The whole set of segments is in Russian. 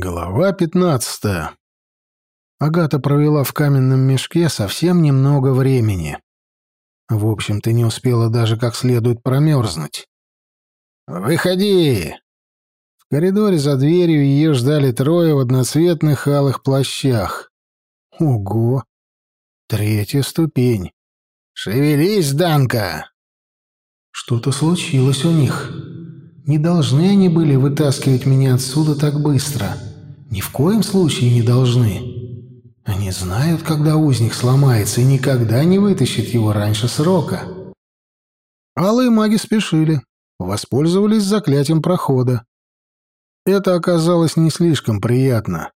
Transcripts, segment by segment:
Глава пятнадцатая. Агата провела в каменном мешке совсем немного времени. В общем-то, не успела даже как следует промерзнуть. «Выходи!» В коридоре за дверью ее ждали трое в одноцветных алых плащах. Ого! Третья ступень. «Шевелись, Данка!» Что-то случилось у них. Не должны они были вытаскивать меня отсюда так быстро. Ни в коем случае не должны. Они знают, когда узник сломается, и никогда не вытащат его раньше срока. Алые маги спешили, воспользовались заклятием прохода. Это оказалось не слишком приятно.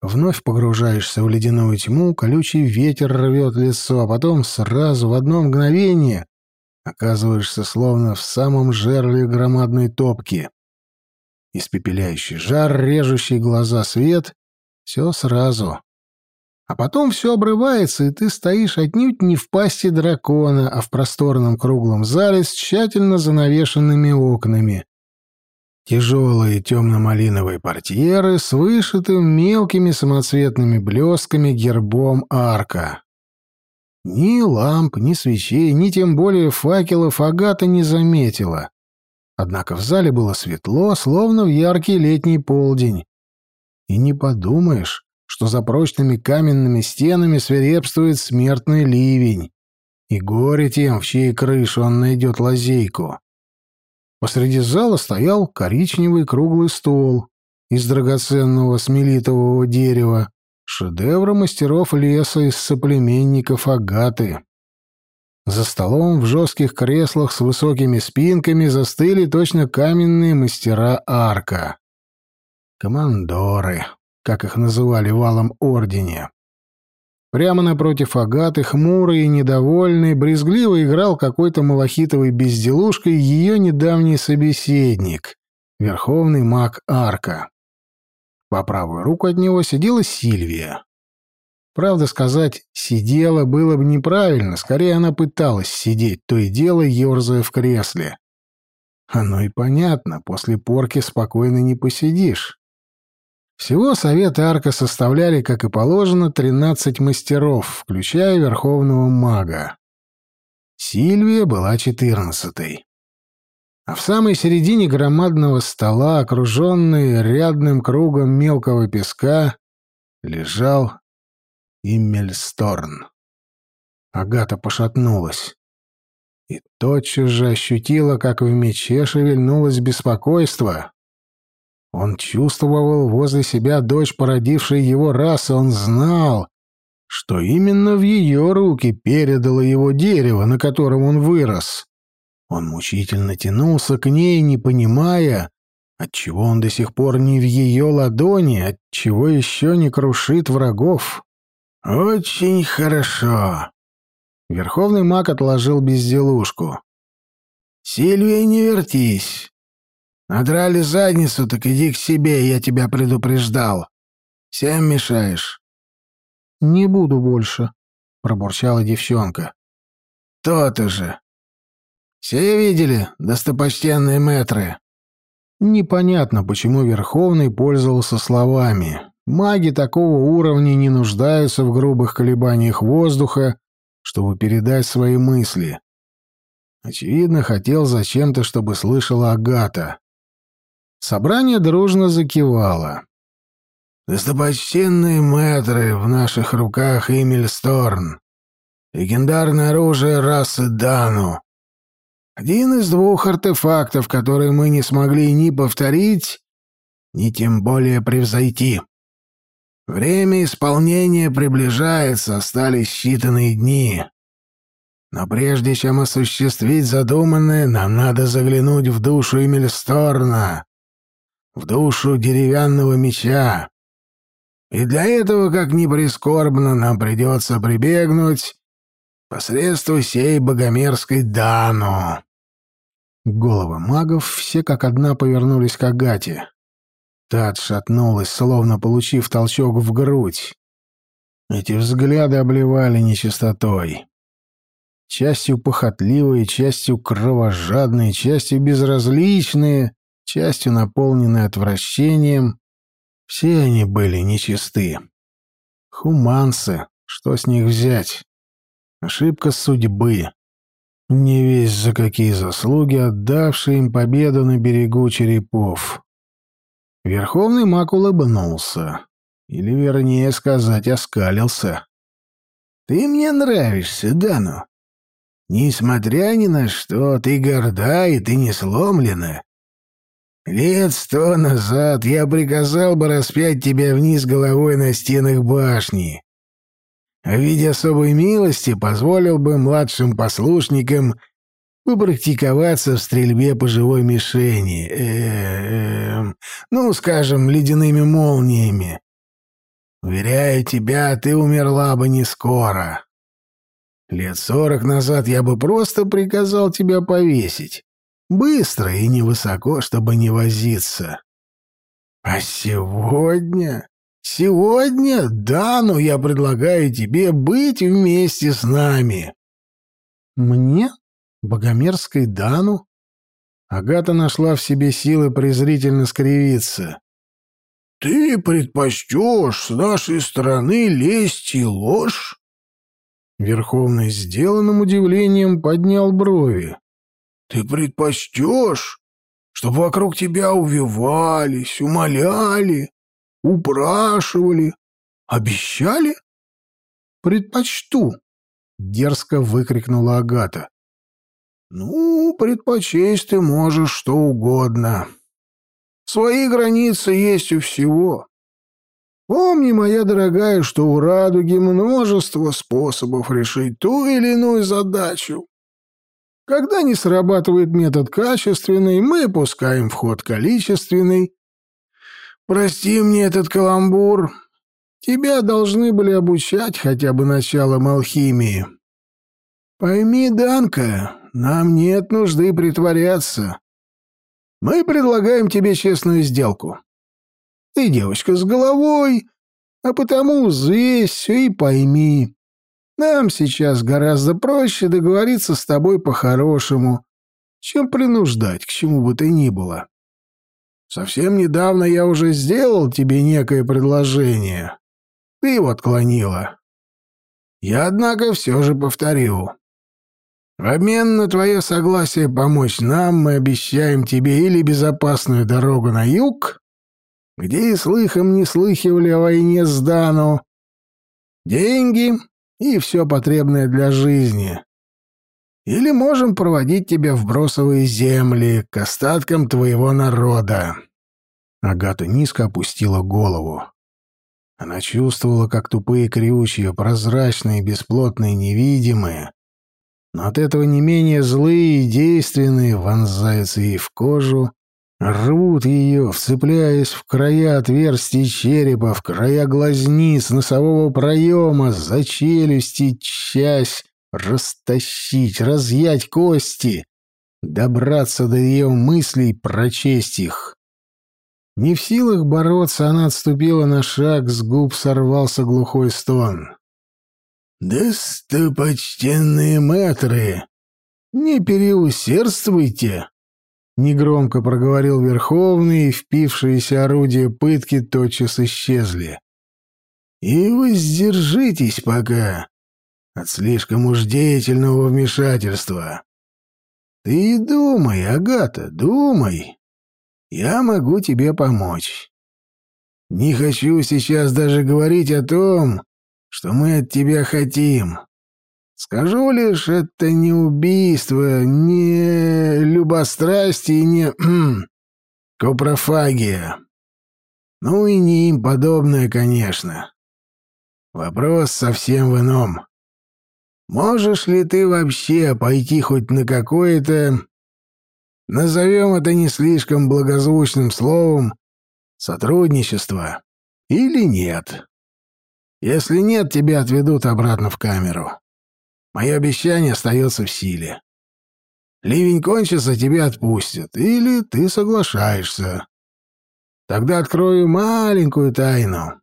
Вновь погружаешься в ледяную тьму, колючий ветер рвет лицо, а потом сразу в одно мгновение оказываешься словно в самом жерле громадной топки. Испепеляющий жар, режущий глаза свет — все сразу. А потом все обрывается, и ты стоишь отнюдь не в пасти дракона, а в просторном круглом зале с тщательно занавешенными окнами. Тяжелые темно-малиновые портьеры с вышитым мелкими самоцветными блестками гербом арка. Ни ламп, ни свечей, ни тем более факелов Агата не заметила. Однако в зале было светло, словно в яркий летний полдень. И не подумаешь, что за прочными каменными стенами свирепствует смертный ливень. И горе тем, в чьей крыше он найдет лазейку. Посреди зала стоял коричневый круглый стол из драгоценного смелитового дерева, Шедевры мастеров леса из соплеменников Агаты. За столом в жестких креслах с высокими спинками застыли точно каменные мастера арка. Командоры, как их называли в Алом Ордене. Прямо напротив Агаты, хмурый и недовольный, брезгливо играл какой-то малахитовой безделушкой ее недавний собеседник, верховный маг арка. По правую руку от него сидела Сильвия. Правда сказать «сидела» было бы неправильно, скорее она пыталась сидеть, то и дело ерзая в кресле. Оно и понятно, после порки спокойно не посидишь. Всего совет Арка составляли, как и положено, тринадцать мастеров, включая верховного мага. Сильвия была четырнадцатой а в самой середине громадного стола, окруженный рядным кругом мелкого песка, лежал Иммельсторн. Агата пошатнулась и тотчас же ощутила, как в мече шевельнулось беспокойство. Он чувствовал возле себя дочь, породившей его расы, он знал, что именно в ее руки передало его дерево, на котором он вырос. Он мучительно тянулся к ней, не понимая, отчего он до сих пор не в ее ладони, отчего еще не крушит врагов. «Очень хорошо». Верховный маг отложил безделушку. «Сильвия, не вертись. Надрали задницу, так иди к себе, я тебя предупреждал. Всем мешаешь». «Не буду больше», — пробурчала девчонка. «То-то же. Все видели, достопочтенные мэтры?» Непонятно, почему Верховный пользовался словами. Маги такого уровня не нуждаются в грубых колебаниях воздуха, чтобы передать свои мысли. Очевидно, хотел зачем-то, чтобы слышала Агата. Собрание дружно закивало. «Достопочтенные мэтры, в наших руках Эмиль Сторн. Легендарное оружие расы Дану. Один из двух артефактов, которые мы не смогли ни повторить, ни тем более превзойти. Время исполнения приближается, остались считанные дни. Но прежде чем осуществить задуманное, нам надо заглянуть в душу Эмильсторна, в душу деревянного меча. И для этого, как ни прискорбно, нам придется прибегнуть посредством сей богомерзкой Дану. Головы магов все как одна повернулись к Агате. Та отшатнулась, словно получив толчок в грудь. Эти взгляды обливали нечистотой. Частью похотливые, частью кровожадные, частью безразличные, частью наполненные отвращением. Все они были нечисты. Хуманцы, что с них взять? Ошибка судьбы. Не весь за какие заслуги, отдавшие им победу на берегу черепов. Верховный маг улыбнулся. Или, вернее сказать, оскалился. «Ты мне нравишься, Дану. Несмотря ни на что, ты горда и ты не сломлена. Лет сто назад я приказал бы распять тебя вниз головой на стенах башни. В виде особой милости позволил бы младшим послушникам попрактиковаться в стрельбе по живой мишени. Э -э ну, скажем, ледяными молниями. Уверяю тебя, ты умерла бы не скоро. Лет сорок назад я бы просто приказал тебя повесить. Быстро и невысоко, чтобы не возиться. А сегодня... Сегодня, да, но я предлагаю тебе быть вместе с нами. Мне? Богомерзкой Дану? Агата нашла в себе силы презрительно скривиться. «Ты предпочтешь с нашей стороны лесть и ложь?» Верховный сделанным удивлением поднял брови. «Ты предпочтешь, чтобы вокруг тебя увивались, умоляли, упрашивали, обещали?» «Предпочту», — дерзко выкрикнула Агата. «Ну, предпочесть ты можешь что угодно. Свои границы есть у всего. Помни, моя дорогая, что у радуги множество способов решить ту или иную задачу. Когда не срабатывает метод качественный, мы пускаем в ход количественный. Прости мне этот каламбур. Тебя должны были обучать хотя бы началом алхимии. Пойми, Данка, нам нет нужды притворяться. Мы предлагаем тебе честную сделку. Ты девочка с головой, а потому взвесь все и пойми. Нам сейчас гораздо проще договориться с тобой по-хорошему, чем принуждать к чему бы то ни было. Совсем недавно я уже сделал тебе некое предложение. Ты его отклонила. Я, однако, все же повторю. В обмен на твое согласие помочь нам мы обещаем тебе или безопасную дорогу на юг, где и слыхом не слыхивали о войне с Дану, деньги и все потребное для жизни. Или можем проводить тебя в бросовые земли, к остаткам твоего народа». Агата низко опустила голову. Она чувствовала, как тупые крючья, прозрачные, бесплотные, невидимые, но от этого не менее злые и действенные, вонзаются ей в кожу, рвут ее, вцепляясь в края отверстий черепа, в края глазниц, носового проема, за челюсти, часть, растащить, разъять кости, добраться до ее мыслей, прочесть их. Не в силах бороться, она отступила на шаг, с губ сорвался глухой стон. «Достопочтенные мэтры, не переусердствуйте!» Негромко проговорил Верховный, и впившиеся орудия пытки тотчас исчезли. «И воздержитесь пока от слишком уж деятельного вмешательства. Ты думай, Агата, думай. Я могу тебе помочь. Не хочу сейчас даже говорить о том, что мы от тебя хотим. Скажу лишь, это не убийство, не любострастие, не копрофагия. Ну и не им подобное, конечно. Вопрос совсем в ином. Можешь ли ты вообще пойти хоть на какое-то, назовем это не слишком благозвучным словом, сотрудничество или нет? Если нет, тебя отведут обратно в камеру. Мое обещание остается в силе. Ливень кончится, тебя отпустят. Или ты соглашаешься. Тогда открою маленькую тайну.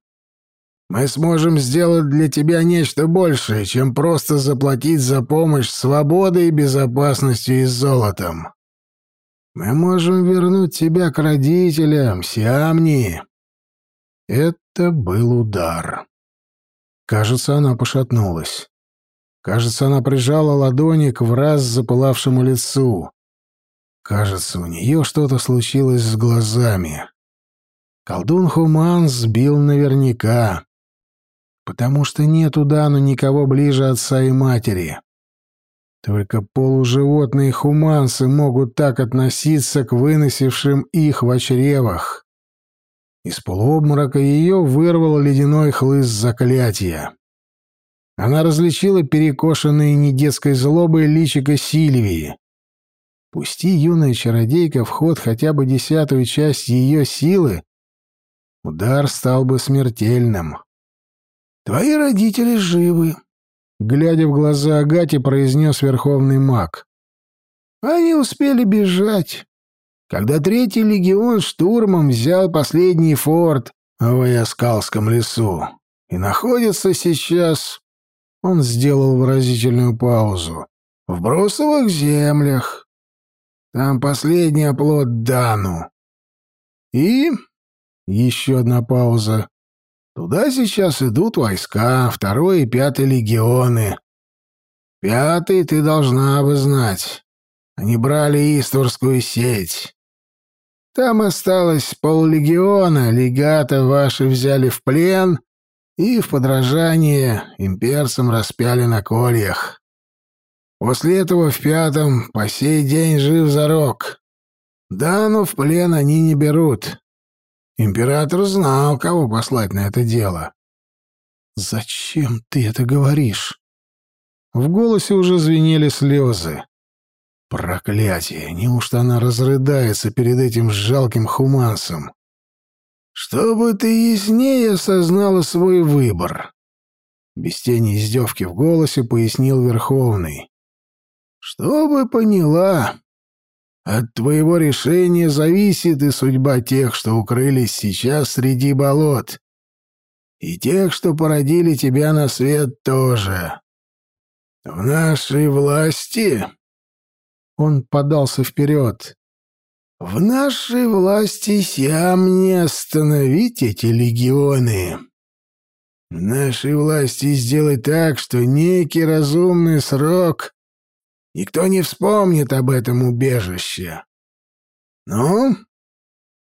Мы сможем сделать для тебя нечто большее, чем просто заплатить за помощь свободой, безопасностью и золотом. Мы можем вернуть тебя к родителям, Сиамни. Это был удар. Кажется, она пошатнулась. Кажется, она прижала ладони к враз запылавшему лицу. Кажется, у нее что-то случилось с глазами. Колдун Хуман сбил наверняка, потому что нет у Дану никого ближе отца и матери. Только полуживотные хуманцы могут так относиться к выносившим их в чревах. Из полуобморока ее вырвал ледяной хлыст заклятия. Она различила перекошенные недетской злобой личико Сильвии. Пусти юная чародейка в ход хотя бы десятую часть ее силы, удар стал бы смертельным. «Твои родители живы», — глядя в глаза Агати, произнес верховный маг. «Они успели бежать, когда третий легион штурмом взял последний форт в Яскалском лесу и находится сейчас...» Он сделал выразительную паузу. «В бросовых землях. Там последний оплот Дану. И еще одна пауза. Туда сейчас идут войска, второй и пятый легионы. Пятый ты должна бы знать. Они брали Исторскую сеть. Там осталось поллегиона, легата ваши взяли в плен и в подражание имперцам распяли на кольях. После этого в пятом по сей день жив зарок. Но в плен они не берут. Император знал, кого послать на это дело. «Зачем ты это говоришь?» В голосе уже звенели слезы. Проклятие! Неужто она разрыдается перед этим жалким хумансом? «Чтобы ты яснее осознала свой выбор», — без тени издевки в голосе пояснил Верховный. Чтобы поняла, от твоего решения зависит и судьба тех, что укрылись сейчас среди болот, и тех, что породили тебя на свет тоже. В нашей власти...» Он подался вперед. «В нашей власти сям не остановить эти легионы. В нашей власти сделать так, что некий разумный срок Никто не вспомнит об этом убежище. Ну,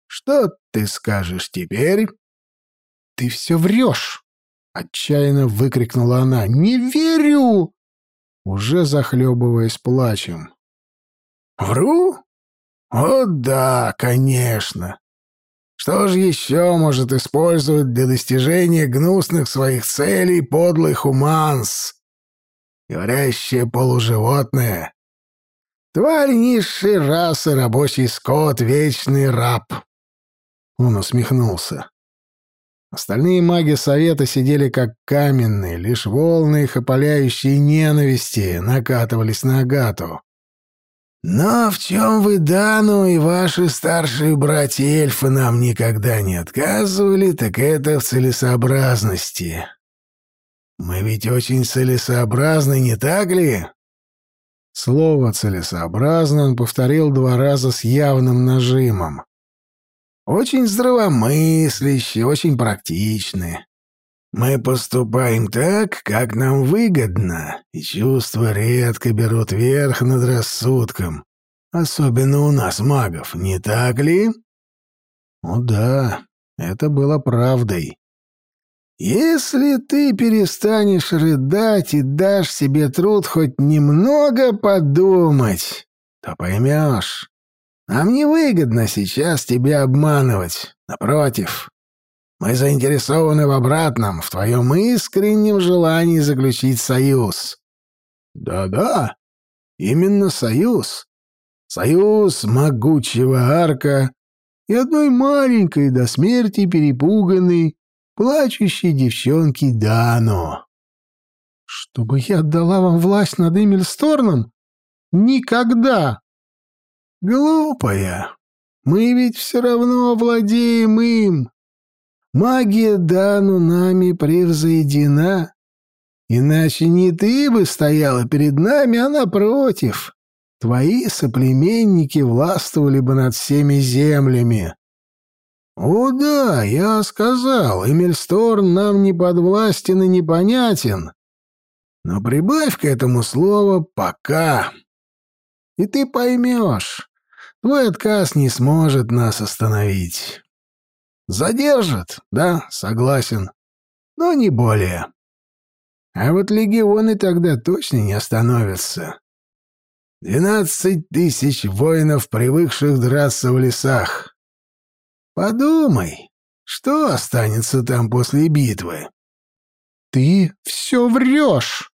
что ты скажешь теперь? Ты все врешь! Отчаянно выкрикнула она. «Не верю!» Уже захлебываясь плачем. «Вру? О да, конечно. Что же еще может использовать для достижения гнусных своих целей подлый хуманс? Говорящее полуживотное. Тварь низшей расы, рабочий скот, вечный раб. Он усмехнулся. Остальные маги Совета сидели как каменные, лишь волны их опаляющие ненависти накатывались на Агату. «Но в чем вы, Дану, и ваши старшие братья-эльфы нам никогда не отказывали, так это в целесообразности. Мы ведь очень целесообразны, не так ли? Слово «целесообразно» он повторил два раза с явным нажимом. Очень здравомыслящие, очень практичны. Мы поступаем так, как нам выгодно, и чувства редко берут верх над рассудком. Особенно у нас, магов, не так ли? О да, это было правдой. Если ты перестанешь рыдать и дашь себе труд хоть немного подумать, то поймешь. Нам невыгодно сейчас тебя обманывать. Напротив, мы заинтересованы в обратном, в твоем искреннем желании заключить союз. Да-да, именно союз. Союз могучего арка и одной маленькой до смерти перепуганной плачущей девчонки Дану. «Чтобы я отдала вам власть над Эмильсторном? Никогда!» «Глупая! Мы ведь все равно владеем им. Магия Дану нами превзойдена. Иначе не ты бы стояла перед нами, а напротив. Твои соплеменники властвовали бы над всеми землями. «О да, я сказал, Эмильсторн нам не подвластен и непонятен. Но прибавь к этому слово «пока». И ты поймешь, твой отказ не сможет нас остановить. Задержат, да, согласен, но не более. А вот легионы тогда точно не остановятся. Двенадцать тысяч воинов, привыкших драться в лесах. Подумай, что останется там после битвы? Ты все врешь.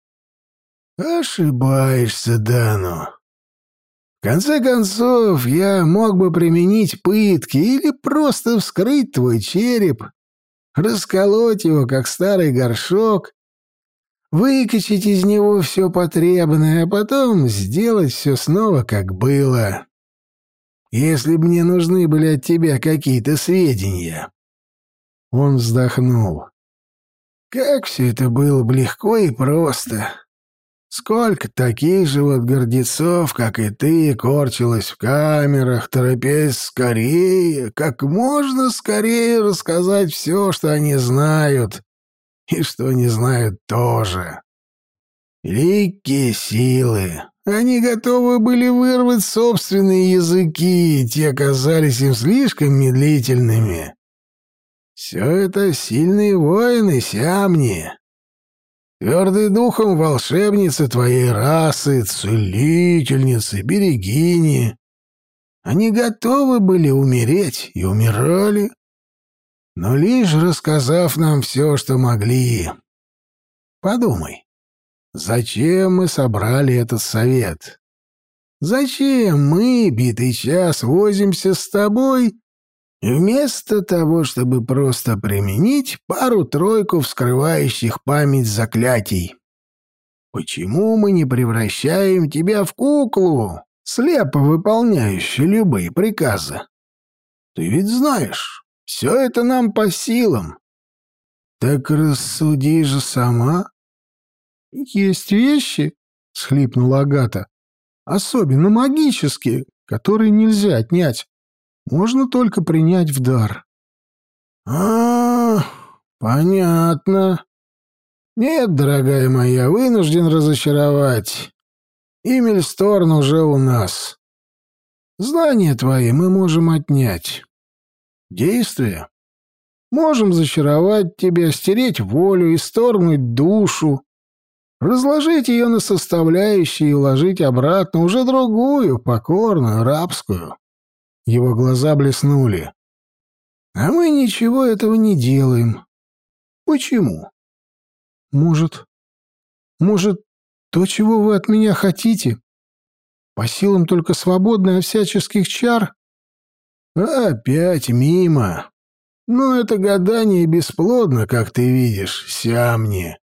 Ошибаешься, Дану. В конце концов, я мог бы применить пытки или просто вскрыть твой череп, расколоть его, как старый горшок, выкачать из него все потребное, а потом сделать все снова, как было. Если бы мне нужны были от тебя какие-то сведения. Он вздохнул. Как все это было бы легко и просто. Сколько таких же вот гордецов, как и ты, корчилось в камерах, торопясь скорее, как можно скорее рассказать все, что они знают, и что не знают тоже. Великие силы. Они готовы были вырвать собственные языки, и те оказались им слишком медлительными. Все это сильные воины, сямни. Твердый духом волшебницы твоей расы, целительницы, берегини. Они готовы были умереть и умирали, но лишь рассказав нам все, что могли. Подумай, зачем мы собрали этот совет? Зачем мы, битый час, возимся с тобой Вместо того, чтобы просто применить пару-тройку вскрывающих память заклятий. Почему мы не превращаем тебя в куклу, слепо выполняющую любые приказы? Ты ведь знаешь, все это нам по силам. Так рассуди же сама. Есть вещи, — схлипнула Агата, — особенно магические, которые нельзя отнять можно только принять в дар. А, понятно. Нет, дорогая моя, вынужден разочаровать. Имельсторн уже у нас. Знания твои мы можем отнять. Действия. Можем зачаровать тебя, стереть волю, исторгнуть душу, разложить ее на составляющие и уложить обратно уже другую, покорную, рабскую. Его глаза блеснули. «А мы ничего этого не делаем. Почему?» «Может... Может, то, чего вы от меня хотите, по силам только свободной от всяческих чар?» «Опять мимо. Но это гадание бесплодно, как ты видишь, Сямни.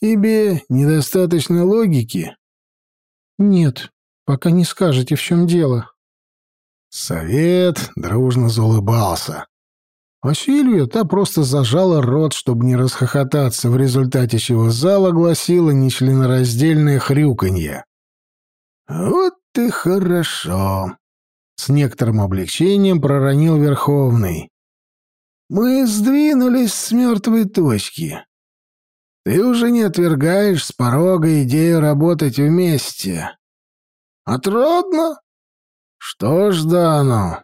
Тебе недостаточно логики?» «Нет, пока не скажете, в чем дело». Совет дружно заулыбался. А Сильвия та просто зажала рот, чтобы не расхохотаться, в результате чего зал огласила нечленораздельное хрюканье. «Вот ты хорошо!» — с некоторым облегчением проронил Верховный. «Мы сдвинулись с мертвой точки. Ты уже не отвергаешь с порога идею работать вместе. Отродно?» Что ж, Дано,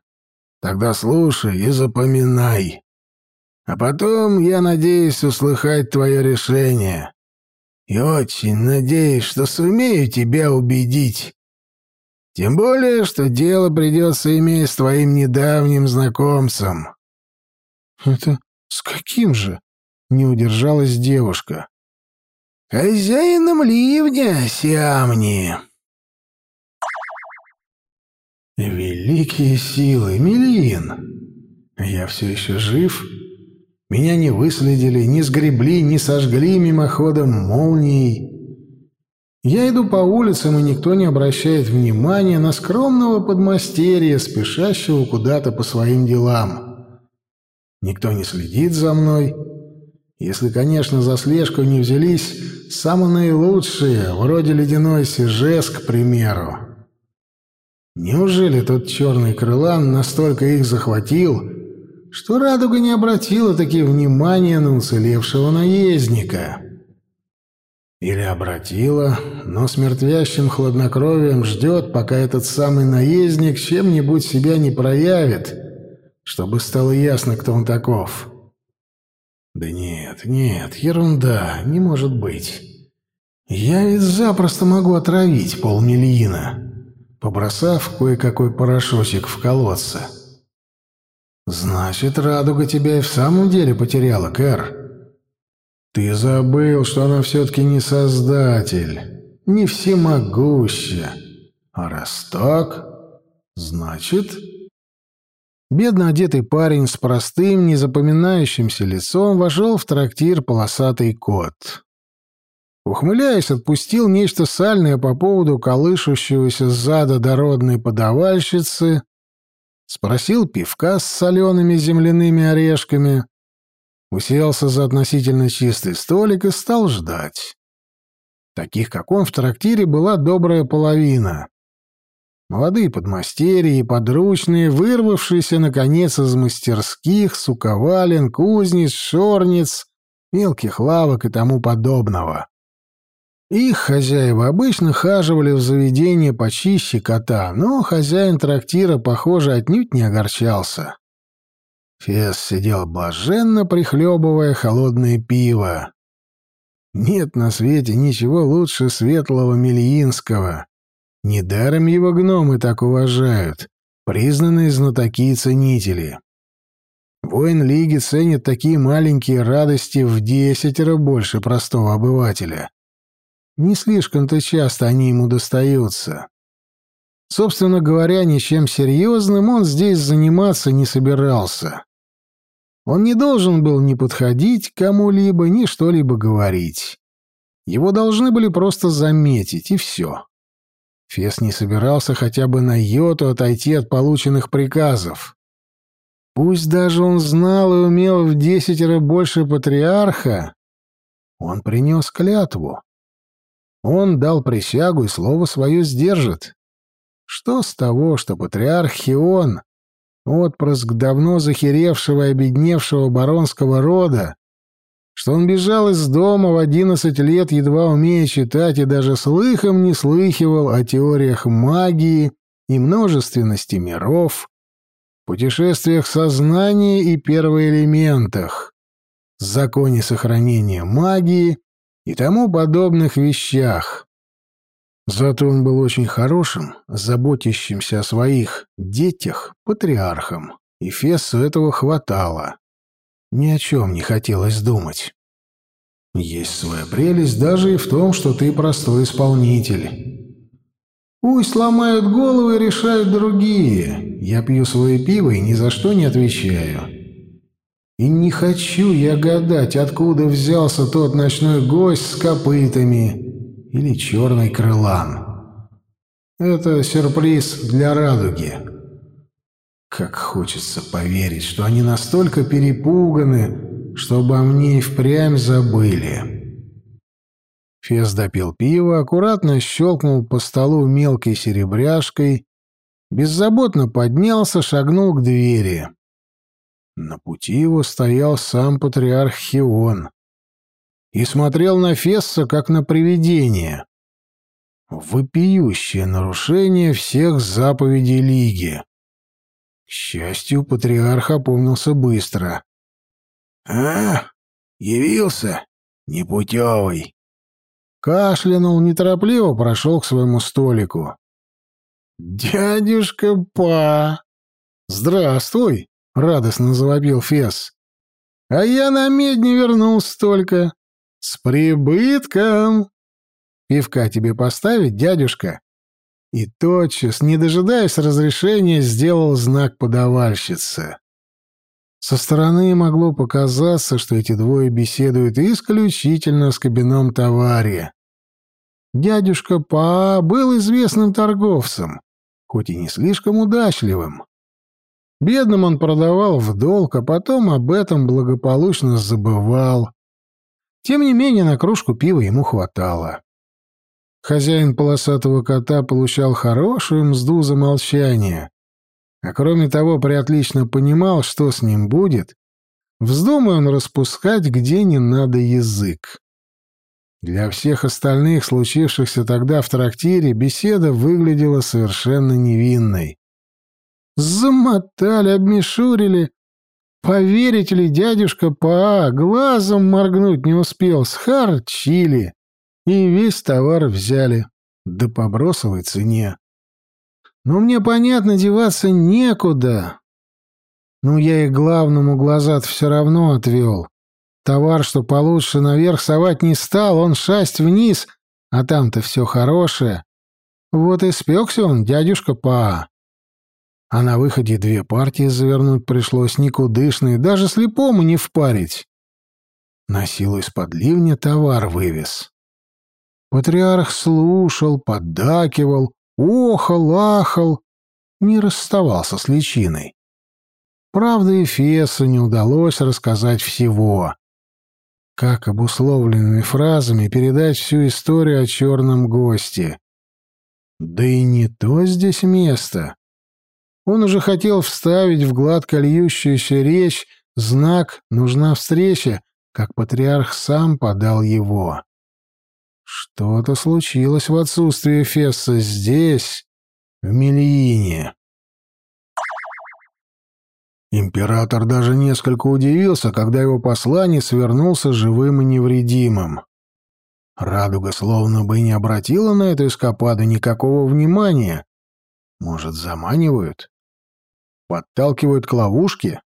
тогда слушай и запоминай. А потом я надеюсь услыхать твое решение. И очень надеюсь, что сумею тебя убедить. Тем более, что дело придется иметь с твоим недавним знакомцем. Это с каким же? Не удержалась девушка. Хозяином ливня, Сиамни. Великие силы, Мелин! Я все еще жив? Меня не выследили, не сгребли, не сожгли мимоходом молнией. Я иду по улицам, и никто не обращает внимания на скромного подмастерья, спешащего куда-то по своим делам. Никто не следит за мной. Если, конечно, за слежку не взялись самые лучшие, вроде ледяной сижес, к примеру. Неужели тот черный крылан настолько их захватил, что радуга не обратила таки внимания на уцелевшего наездника. Или обратила, но с мертвящим хладнокровием ждет, пока этот самый наездник чем-нибудь себя не проявит, чтобы стало ясно, кто он таков. Да нет, нет, ерунда, не может быть. Я ведь запросто могу отравить полмиллиона, побросав кое-какой порошочек в колодце. Значит, радуга тебя и в самом деле потеряла, Кэр. Ты забыл, что она все-таки не создатель, не всемогуща. А раз так, значит... Бедно одетый парень с простым, незапоминающимся лицом вошел в трактир полосатый кот. Ухмыляясь, отпустил нечто сальное по поводу колышущегося сзада дородной подавальщицы, спросил пивка с солеными земляными орешками, уселся за относительно чистый столик и стал ждать. Таких, как он, в трактире была добрая половина. Молодые подмастерья и подручные, вырвавшиеся, наконец, из мастерских, суковален, кузнец, шорниц, мелких лавок и тому подобного. Их хозяева обычно хаживали в заведение почище кота, но хозяин трактира, похоже, отнюдь не огорчался. Фес сидел блаженно, прихлебывая холодное пиво. Нет на свете ничего лучше светлого Мельинского. Недаром его гномы так уважают, признанные знатоки и ценители. Воин Лиги ценит такие маленькие радости в десятеро больше простого обывателя. Не слишком-то часто они ему достаются. Собственно говоря, ничем серьезным он здесь заниматься не собирался. Он не должен был ни подходить к кому-либо, ни что-либо говорить. Его должны были просто заметить, и все. Фес не собирался хотя бы на йоту отойти от полученных приказов. Пусть даже он знал и умел в десятеро больше патриарха, он принес клятву. Он дал присягу и слово свое сдержит. Что с того, что патриарх Хион, отпрыск давно захеревшего и обедневшего баронского рода, что он бежал из дома в одиннадцать лет, едва умея читать, и даже слыхом не слыхивал о теориях магии и множественности миров, путешествиях сознания и первоэлементах, законе сохранения магии и тому подобных вещах. Зато он был очень хорошим, заботящимся о своих детях, патриархом, и Фессу этого хватало. Ни о чем не хотелось думать. Есть своя прелесть даже и в том, что ты простой исполнитель. Пусть ломают головы и решают другие. Я пью свое пиво и ни за что не отвечаю. И не хочу я гадать, откуда взялся тот ночной гость с копытами или черный крылан. Это сюрприз для радуги. Как хочется поверить, что они настолько перепуганы, что обо мне и впрямь забыли. Фес допил пиво, аккуратно щелкнул по столу мелкой серебряшкой, беззаботно поднялся, шагнул к двери. На пути его стоял сам патриарх Хион и смотрел на Фесса, как на привидение. Вопиющее нарушение всех заповедей Лиги. К счастью, патриарх опомнился быстро. «А, явился? Непутевый!» Кашлянул, неторопливо прошел к своему столику. «Дядюшка Па!» «Здравствуй!» — радостно завопил Фес. «А я на медь не вернулся только. С прибытком!» «Пивка тебе поставить, дядюшка?» И тотчас, не дожидаясь разрешения, сделал знак подавальщице. Со стороны могло показаться, что эти двое беседуют исключительно с кабином товаре. Дядюшка Па был известным торговцем, хоть и не слишком удачливым. Бедным он продавал в долг, а потом об этом благополучно забывал. Тем не менее, на кружку пива ему хватало. Хозяин полосатого кота получал хорошую мзду за молчание. а кроме того приотлично понимал, что с ним будет, вздумай он распускать где не надо язык. Для всех остальных, случившихся тогда в трактире, беседа выглядела совершенно невинной. Замотали, обмешурили. Поверите ли, дядюшка Па глазом моргнуть не успел, схарчили. И весь товар взяли, да по бросовой цене. Но мне, понятно, деваться некуда. Ну, я и главному глаза все равно отвел. Товар, что получше, наверх совать не стал, он шасть вниз, а там-то все хорошее. Вот и спекся он, дядюшка Па. А на выходе две партии завернуть пришлось никудышные, даже слепому не впарить. На силу из-под ливня товар вывез. Патриарх слушал, поддакивал, охал, ахал, не расставался с личиной. Правда, Эфесу не удалось рассказать всего. Как обусловленными фразами передать всю историю о черном госте? Да и не то здесь место. Он уже хотел вставить в гладко льющуюся речь знак «нужна встреча», как патриарх сам подал его. Что-то случилось в отсутствие Фесса здесь, в Мельине. Император даже несколько удивился, когда его послание свернулся живым и невредимым. Радуга словно бы не обратила на эту эскападу никакого внимания. Может, заманивают? Подталкивают к ловушке?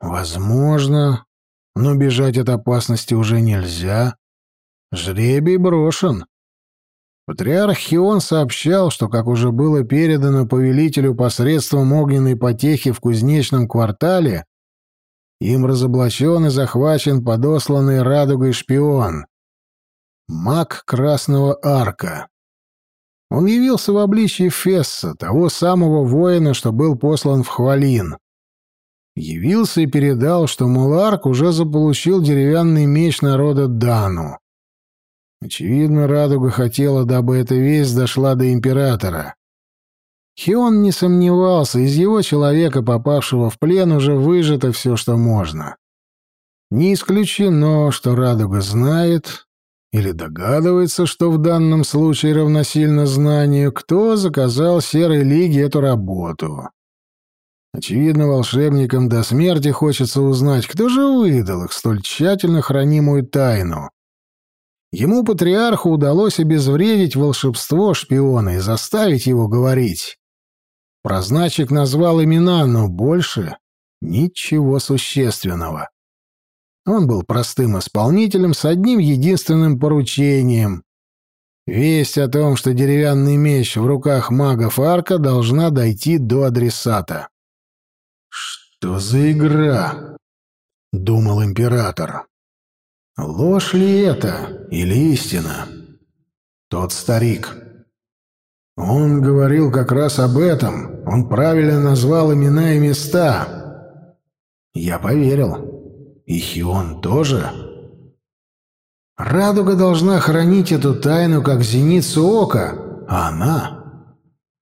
Возможно, но бежать от опасности уже нельзя. Жребий брошен. Патриарх Хион сообщал, что, как уже было передано повелителю посредством огненной потехи в кузнечном квартале, им разоблачен и захвачен подосланный радугой шпион. Маг Красного Арка. Он явился в обличии Фесса, того самого воина, что был послан в Хвалин. Явился и передал, что Муларк уже заполучил деревянный меч народа Дану. Очевидно, Радуга хотела, дабы эта весть дошла до императора. Хион не сомневался, из его человека, попавшего в плен, уже выжато все, что можно. Не исключено, что Радуга знает или догадывается, что в данном случае равносильно знанию, кто заказал Серой Лиге эту работу. Очевидно, волшебникам до смерти хочется узнать, кто же выдал их столь тщательно хранимую тайну. Ему, патриарху, удалось обезвредить волшебство шпиона и заставить его говорить. Прозначик назвал имена, но больше ничего существенного. Он был простым исполнителем с одним единственным поручением. Весть о том, что деревянный меч в руках магов Арка должна дойти до адресата. «Что за игра?» — думал император. Ложь ли это или истина? Тот старик. Он говорил как раз об этом. Он правильно назвал имена и места. Я поверил. И Хион тоже. Радуга должна хранить эту тайну как зеницу ока, а она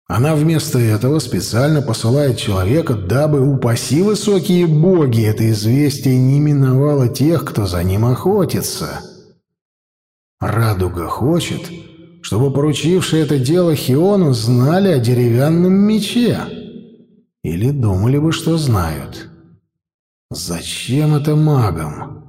она вместо этого специально посылает человека, дабы, упаси высокие боги, это известие не миновало тех, кто за ним охотится. Радуга хочет, чтобы поручившие это дело Хиону знали о деревянном мече. Или думали бы, что знают. Зачем это магам?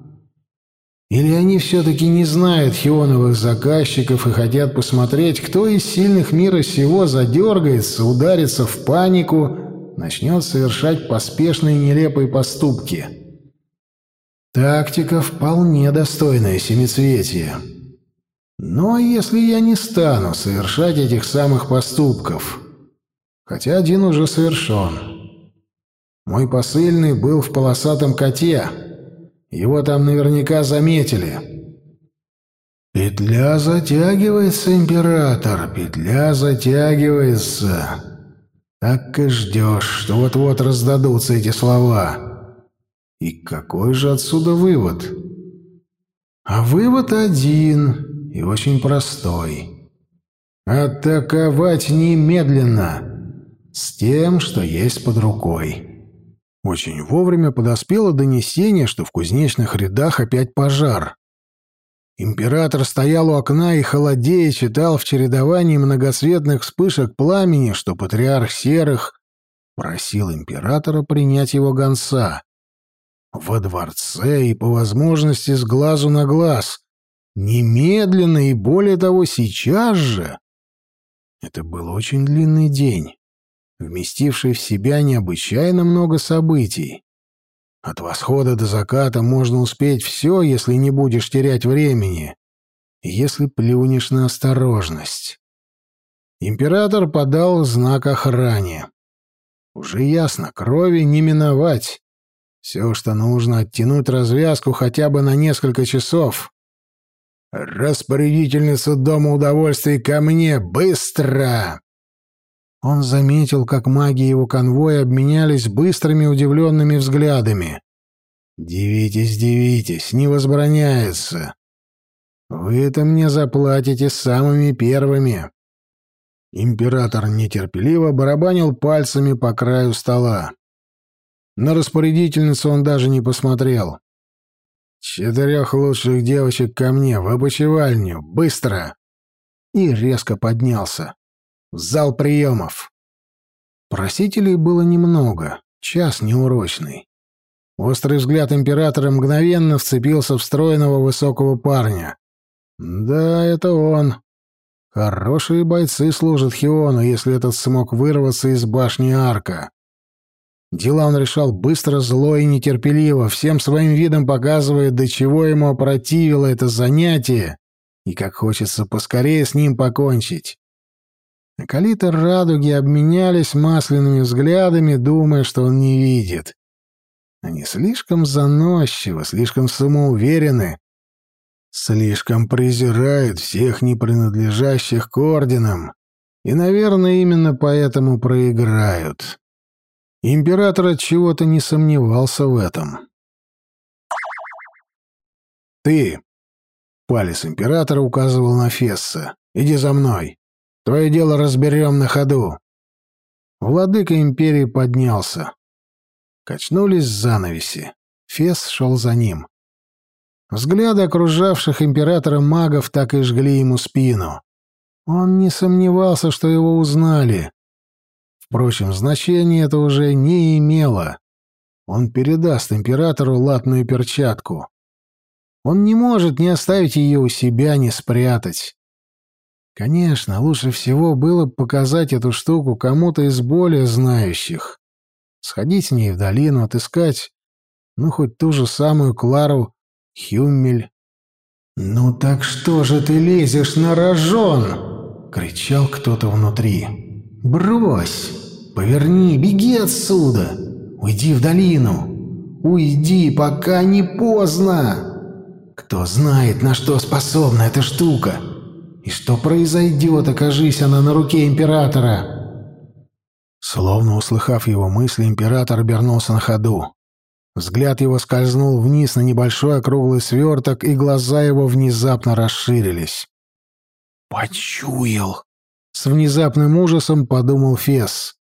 Или они все-таки не знают хионовых заказчиков и хотят посмотреть, кто из сильных мира сего задергается, ударится в панику, начнет совершать поспешные нелепые поступки. Тактика вполне достойная семицветия. Но если я не стану совершать этих самых поступков, хотя один уже совершен. Мой посыльный был в полосатом коте — его там наверняка заметили. Петля затягивается, император, петля затягивается. Так и ждешь, что вот-вот раздадутся эти слова. И какой же отсюда вывод? А вывод один и очень простой. Атаковать немедленно. с тем, что есть под рукой. Очень вовремя подоспело донесение, что в кузнечных рядах опять пожар. Император стоял у окна и, холодея, читал в чередовании многоцветных вспышек пламени, что патриарх Серых просил императора принять его гонца. Во дворце и, по возможности, с глазу на глаз. Немедленно и, более того, сейчас же. Это был очень длинный день, вместивший в себя необычайно много событий. От восхода до заката можно успеть все, если не будешь терять времени, если плюнешь на осторожность. Император подал знак охране. Уже ясно, крови не миновать. Все, что нужно, оттянуть развязку хотя бы на несколько часов. «Распорядительница Дома удовольствий ко мне! Быстро!» Он заметил, как маги его конвоя обменялись быстрыми удивленными взглядами. «Дивитесь, дивитесь, не возбраняется. Вы это мне заплатите самыми первыми». Император нетерпеливо барабанил пальцами по краю стола. На распорядительницу он даже не посмотрел. «Четырех лучших девочек ко мне, в опочивальню, быстро!» И резко поднялся. В зал приемов. Просителей было немного, час неурочный. Острый взгляд императора мгновенно вцепился в стройного высокого парня. Да, это он. Хорошие бойцы служат Хиону, если этот смог вырваться из башни арка. Дела он решал быстро, зло и нетерпеливо, всем своим видом показывая, до чего ему опротивило это занятие и как хочется поскорее с ним покончить. Акалиты радуги обменялись масляными взглядами, думая, что он не видит. Они слишком заносчивы, слишком самоуверены, слишком презирают всех не принадлежащих к орденам, и, наверное, именно поэтому проиграют. Император от чего-то не сомневался в этом. «Ты!» — палец императора указывал на Фесса. «Иди за мной!» Твое дело разберем на ходу. Владыка империи поднялся. Качнулись занавеси. Фес шел за ним. Взгляды окружавших императора магов так и жгли ему спину. Он не сомневался, что его узнали. Впрочем, значения это уже не имело. Он передаст императору латную перчатку. Он не может ни оставить ее у себя, ни спрятать. Конечно, лучше всего было бы показать эту штуку кому-то из более знающих. Сходить с ней в долину, отыскать, ну, хоть ту же самую Клару Хюммель. «Ну так что же ты лезешь на рожон?» — кричал кто-то внутри. «Брось! Поверни, беги отсюда! Уйди в долину! Уйди, пока не поздно! Кто знает, на что способна эта штука!» И что произойдет, окажись она на руке императора?» Словно услыхав его мысли, император обернулся на ходу. Взгляд его скользнул вниз на небольшой округлый сверток, и глаза его внезапно расширились. «Почуял!» — с внезапным ужасом подумал Фес.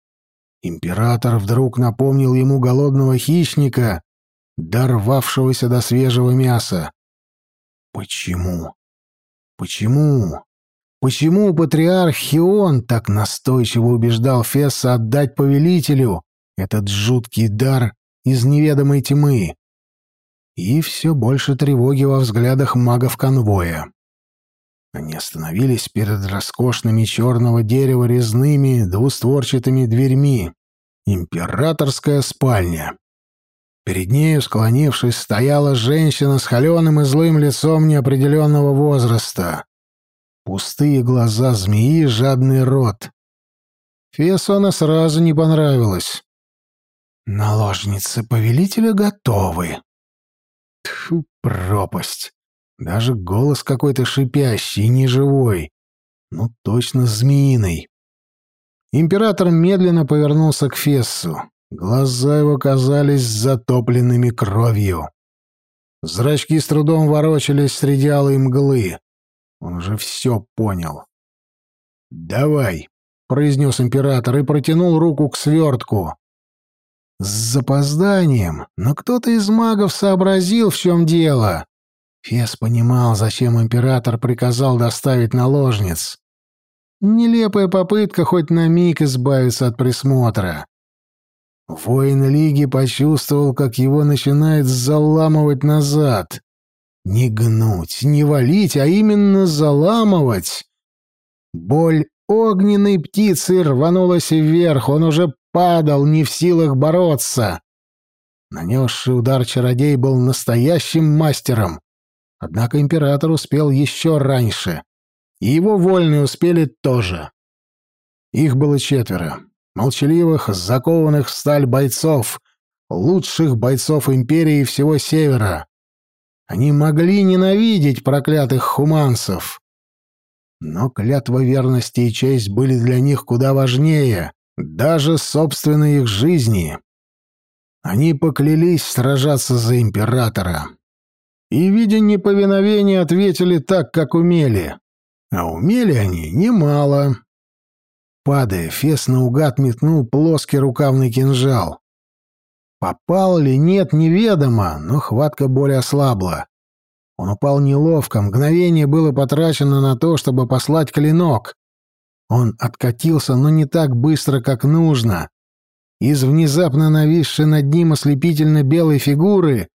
Император вдруг напомнил ему голодного хищника, дорвавшегося до свежего мяса. «Почему? Почему? Почему патриарх Хион так настойчиво убеждал Фесса отдать повелителю этот жуткий дар из неведомой тьмы? И все больше тревоги во взглядах магов конвоя. Они остановились перед роскошными черного дерева резными двустворчатыми дверьми. Императорская спальня. Перед нею, склонившись, стояла женщина с холеным и злым лицом неопределенного возраста. Пустые глаза змеи, жадный рот. Фесона сразу не понравилось. Наложницы повелителя готовы. Тьфу, пропасть. Даже голос какой-то шипящий, неживой. Ну, точно змеиный. Император медленно повернулся к Фессу. Глаза его казались затопленными кровью. Зрачки с трудом ворочались среди алой мглы. Он уже все понял. «Давай!» — произнес император и протянул руку к свертку. С запозданием, но кто-то из магов сообразил, в чем дело. Фес понимал, зачем император приказал доставить наложниц. Нелепая попытка хоть на миг избавиться от присмотра. Воин Лиги почувствовал, как его начинает заламывать назад. Не гнуть, не валить, а именно заламывать. Боль огненной птицы рванулась вверх, он уже падал, не в силах бороться. Нанесший удар чародей был настоящим мастером. Однако император успел еще раньше. И его вольные успели тоже. Их было четверо. Молчаливых, закованных в сталь бойцов, лучших бойцов империи всего Севера. Они могли ненавидеть проклятых хуманцев. Но клятва верности и честь были для них куда важнее, даже собственной их жизни. Они поклялись сражаться за императора и, видя неповиновение, ответили так, как умели. А умели они немало. Падая, Фес наугад метнул плоский рукавный кинжал. Попал ли, нет, неведомо, но хватка более ослабла. Он упал неловко, мгновение было потрачено на то, чтобы послать клинок. Он откатился, но не так быстро, как нужно. Из внезапно нависшей над ним ослепительно белой фигуры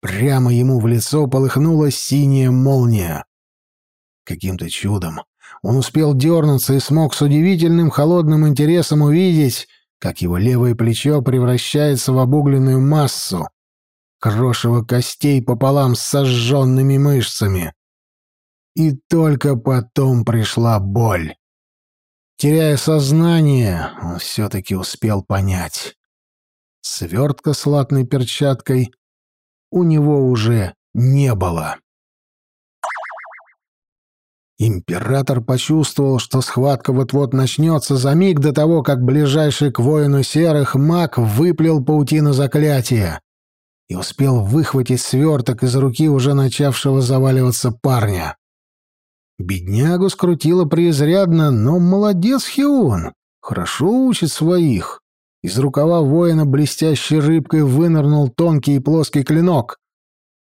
Прямо ему в лицо полыхнула синяя молния. Каким-то чудом он успел дернуться и смог с удивительным холодным интересом увидеть, как его левое плечо превращается в обугленную массу, крошево костей пополам с сожженными мышцами. И только потом пришла боль. Теряя сознание, он все-таки успел понять. Свертка с латной перчаткой у него уже не было. Император почувствовал, что схватка вот-вот начнется за миг до того, как ближайший к воину серых маг выплел паутину заклятия и успел выхватить сверток из руки уже начавшего заваливаться парня. Беднягу скрутило преизрядно, но молодец Хион, хорошо учит своих. Из рукава воина блестящей рыбкой вынырнул тонкий и плоский клинок.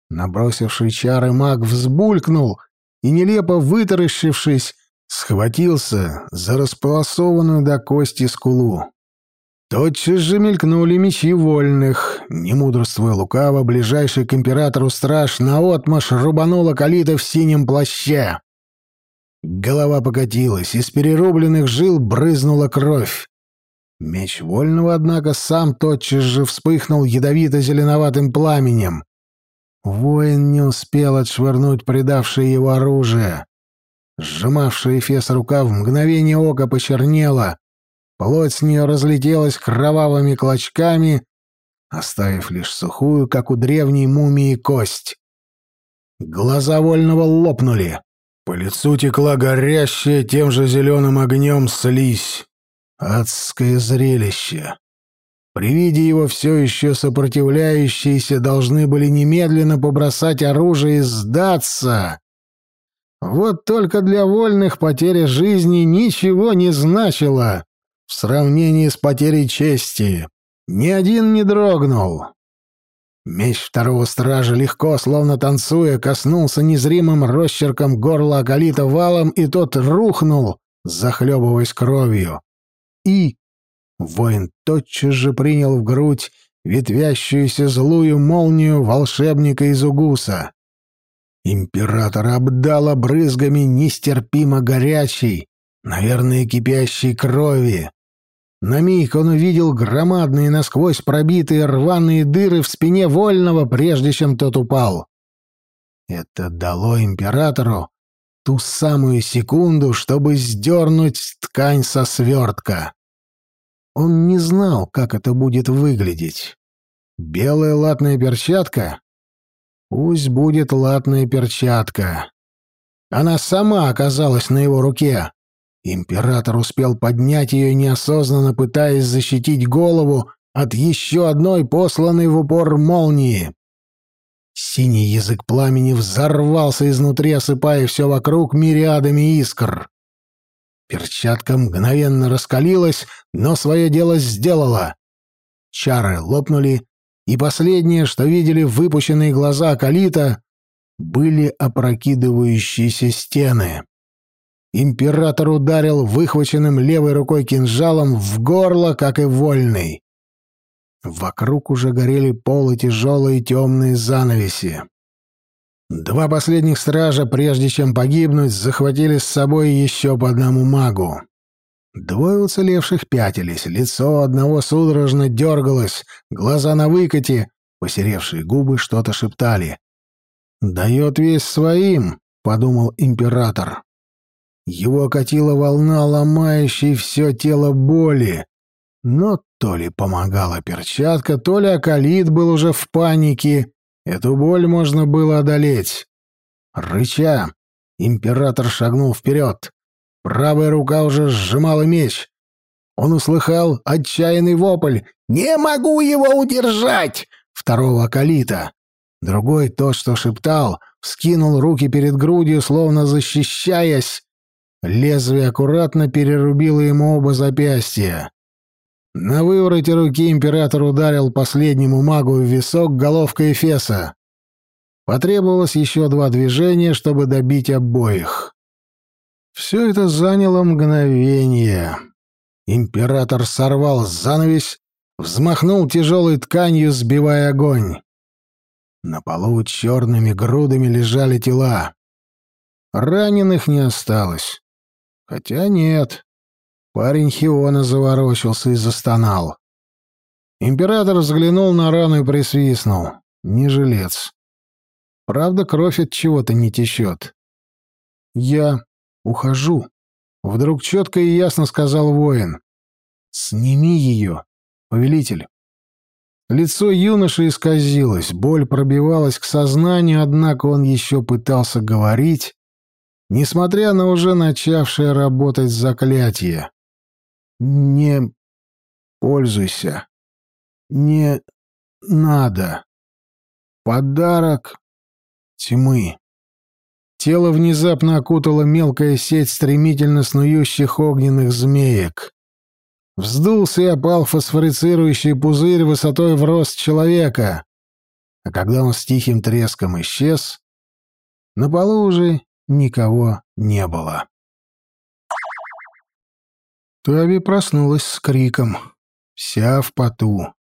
Набросивший чары маг взбулькнул и, нелепо вытаращившись, схватился за располосованную до кости скулу. Тотчас же мелькнули мечи вольных. Не мудрствуя лукаво, ближайший к императору страж наотмашь рубанула калита в синем плаще. Голова покатилась, из перерубленных жил брызнула кровь. Меч Вольного, однако, сам тотчас же вспыхнул ядовито-зеленоватым пламенем. Воин не успел отшвырнуть предавшее его оружие. Сжимавшая Эфес рука в мгновение ока почернела, плоть с нее разлетелась кровавыми клочками, оставив лишь сухую, как у древней мумии, кость. Глаза Вольного лопнули. По лицу текла горящая тем же зеленым огнем слизь. Адское зрелище. При виде его все еще сопротивляющиеся должны были немедленно побросать оружие и сдаться. Вот только для вольных потеря жизни ничего не значила в сравнении с потерей чести. Ни один не дрогнул. Меч второго стража легко, словно танцуя, коснулся незримым росчерком горла Акалита валом, и тот рухнул, захлебываясь кровью и... Воин тотчас же принял в грудь ветвящуюся злую молнию волшебника из Угуса. Император обдала брызгами нестерпимо горячей, наверное, кипящей крови. На миг он увидел громадные насквозь пробитые рваные дыры в спине Вольного, прежде чем тот упал. Это дало императору ту самую секунду, чтобы сдернуть ткань со свертка. Он не знал, как это будет выглядеть. Белая латная перчатка? Пусть будет латная перчатка. Она сама оказалась на его руке. Император успел поднять ее, неосознанно пытаясь защитить голову от еще одной посланной в упор молнии. Синий язык пламени взорвался изнутри, осыпая все вокруг мириадами искр. Перчатка мгновенно раскалилась, но свое дело сделала. Чары лопнули, и последнее, что видели выпущенные глаза Калита, были опрокидывающиеся стены. Император ударил выхваченным левой рукой кинжалом в горло, как и вольный. Вокруг уже горели полы тяжелые темные занавеси. Два последних стража, прежде чем погибнуть, захватили с собой еще по одному магу. Двое уцелевших пятились, лицо одного судорожно дергалось, глаза на выкате, посеревшие губы что-то шептали. «Дает весь своим», — подумал император. Его окатила волна, ломающей все тело боли. Но то ли помогала перчатка, то ли Акалит был уже в панике. Эту боль можно было одолеть. Рыча, император шагнул вперед. Правая рука уже сжимала меч. Он услыхал отчаянный вопль «Не могу его удержать!» второго Акалита. Другой, тот, что шептал, вскинул руки перед грудью, словно защищаясь. Лезвие аккуратно перерубило ему оба запястья. На вывороте руки император ударил последнему магу в висок головкой Эфеса. Потребовалось еще два движения, чтобы добить обоих. Все это заняло мгновение. Император сорвал занавесь, взмахнул тяжелой тканью, сбивая огонь. На полу черными грудами лежали тела. Раненых не осталось. Хотя нет. Парень Хиона заворочился и застонал. Император взглянул на рану и присвистнул. Не жилец. Правда, кровь от чего-то не течет. «Я ухожу», — вдруг четко и ясно сказал воин. «Сними ее, повелитель». Лицо юноши исказилось, боль пробивалась к сознанию, однако он еще пытался говорить, несмотря на уже начавшее работать заклятие. «Не пользуйся. Не надо. Подарок тьмы». Тело внезапно окутала мелкая сеть стремительно снующих огненных змеек. Вздулся и опал фосфорицирующий пузырь высотой в рост человека. А когда он с тихим треском исчез, на полу уже никого не было. Тави проснулась с криком, вся в поту.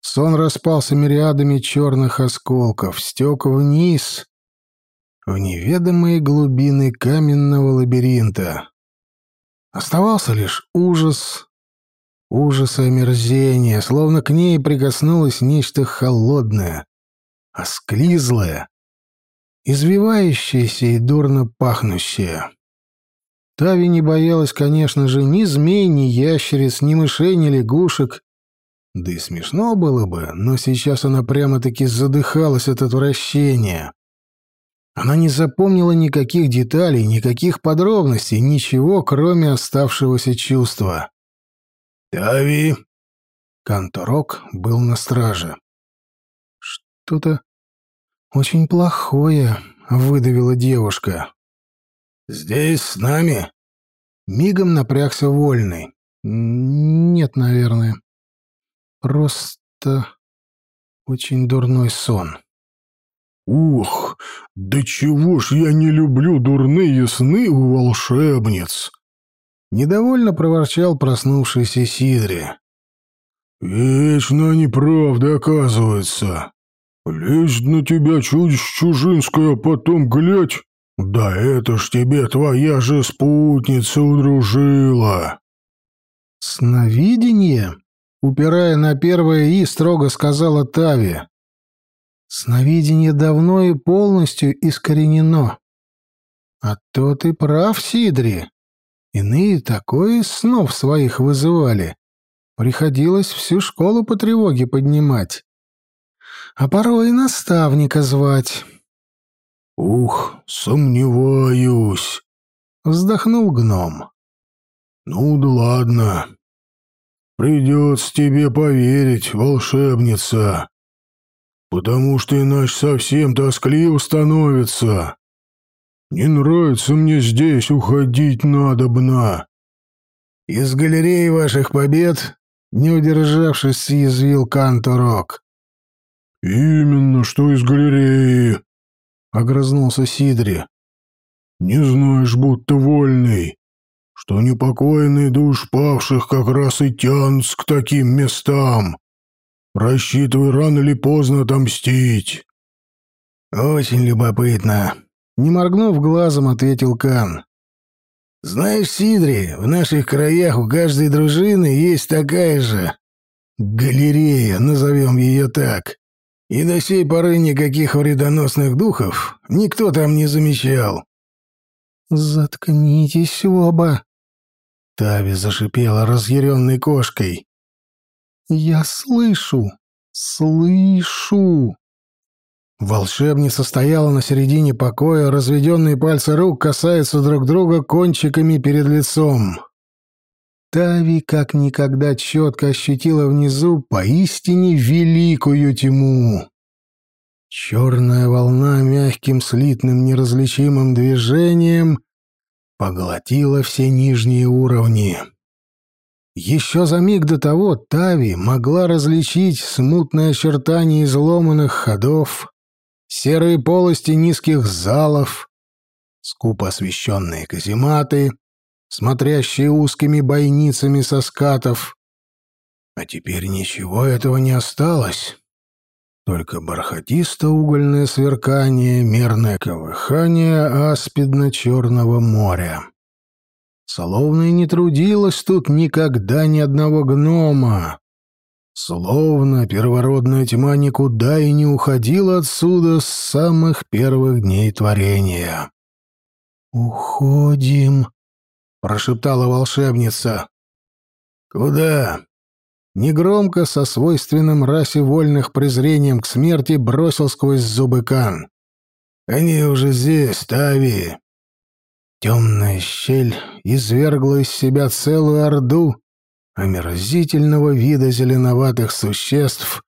Сон распался мириадами черных осколков, стек вниз, в неведомые глубины каменного лабиринта. Оставался лишь ужас, ужас и словно к ней прикоснулось нечто холодное, осклизлое, извивающееся и дурно пахнущее. Тави не боялась, конечно же, ни змей, ни ящериц, ни мышей, ни лягушек. Да и смешно было бы, но сейчас она прямо-таки задыхалась от отвращения. Она не запомнила никаких деталей, никаких подробностей, ничего, кроме оставшегося чувства. «Тави!» Канторок был на страже. «Что-то очень плохое», — выдавила девушка. «Здесь с нами?» Мигом напрягся вольный. «Нет, наверное. Просто очень дурной сон». «Ух, да чего ж я не люблю дурные сны у волшебниц!» Недовольно проворчал проснувшийся Сидри. «Вечно неправда, оказывается. Лезть на тебя чудищ чужинское, а потом глядь. Да это ж тебе твоя же спутница удружила!» «Сновидение?» — упирая на первое «и», строго сказала Тави. «Сновидение давно и полностью искоренено. А то ты прав, Сидри. Иные такое снов своих вызывали. Приходилось всю школу по тревоге поднимать. А порой и наставника звать». «Ух, сомневаюсь», — вздохнул гном. «Ну да ладно. Придется тебе поверить, волшебница, потому что иначе совсем тоскливо становится. Не нравится мне здесь, уходить надобно». «Из галереи ваших побед?» — не удержавшись, съязвил Канторок. «Именно, что из галереи», — огрызнулся Сидри. «Не знаешь, будто вольный, что непокойный душ павших как раз и тянутся к таким местам. Рассчитывай рано или поздно отомстить». «Очень любопытно», — не моргнув глазом, ответил Кан. «Знаешь, Сидри, в наших краях у каждой дружины есть такая же галерея, назовем ее так. И до сей поры никаких вредоносных духов никто там не замечал. «Заткнитесь оба!» Тави зашипела разъяренной кошкой. «Я слышу! Слышу!» Волшебница стояла на середине покоя, разведенные пальцы рук касаются друг друга кончиками перед лицом. Тави как никогда четко ощутила внизу поистине великую тьму. Черная волна мягким слитным неразличимым движением поглотила все нижние уровни. Еще за миг до того Тави могла различить смутные очертания изломанных ходов, серые полости низких залов, скупо освещенные казематы, смотрящие узкими бойницами со скатов. А теперь ничего этого не осталось. Только бархатисто-угольное сверкание, мерное колыхание аспидно-черного моря. Словно и не трудилось тут никогда ни одного гнома. Словно первородная тьма никуда и не уходила отсюда с самых первых дней творения. «Уходим», — прошептала волшебница. «Куда?» Негромко, со свойственным расе вольных презрением к смерти, бросил сквозь зубы Кан. «Они уже здесь, Тави!» Темная щель извергла из себя целую орду омерзительного вида зеленоватых существ,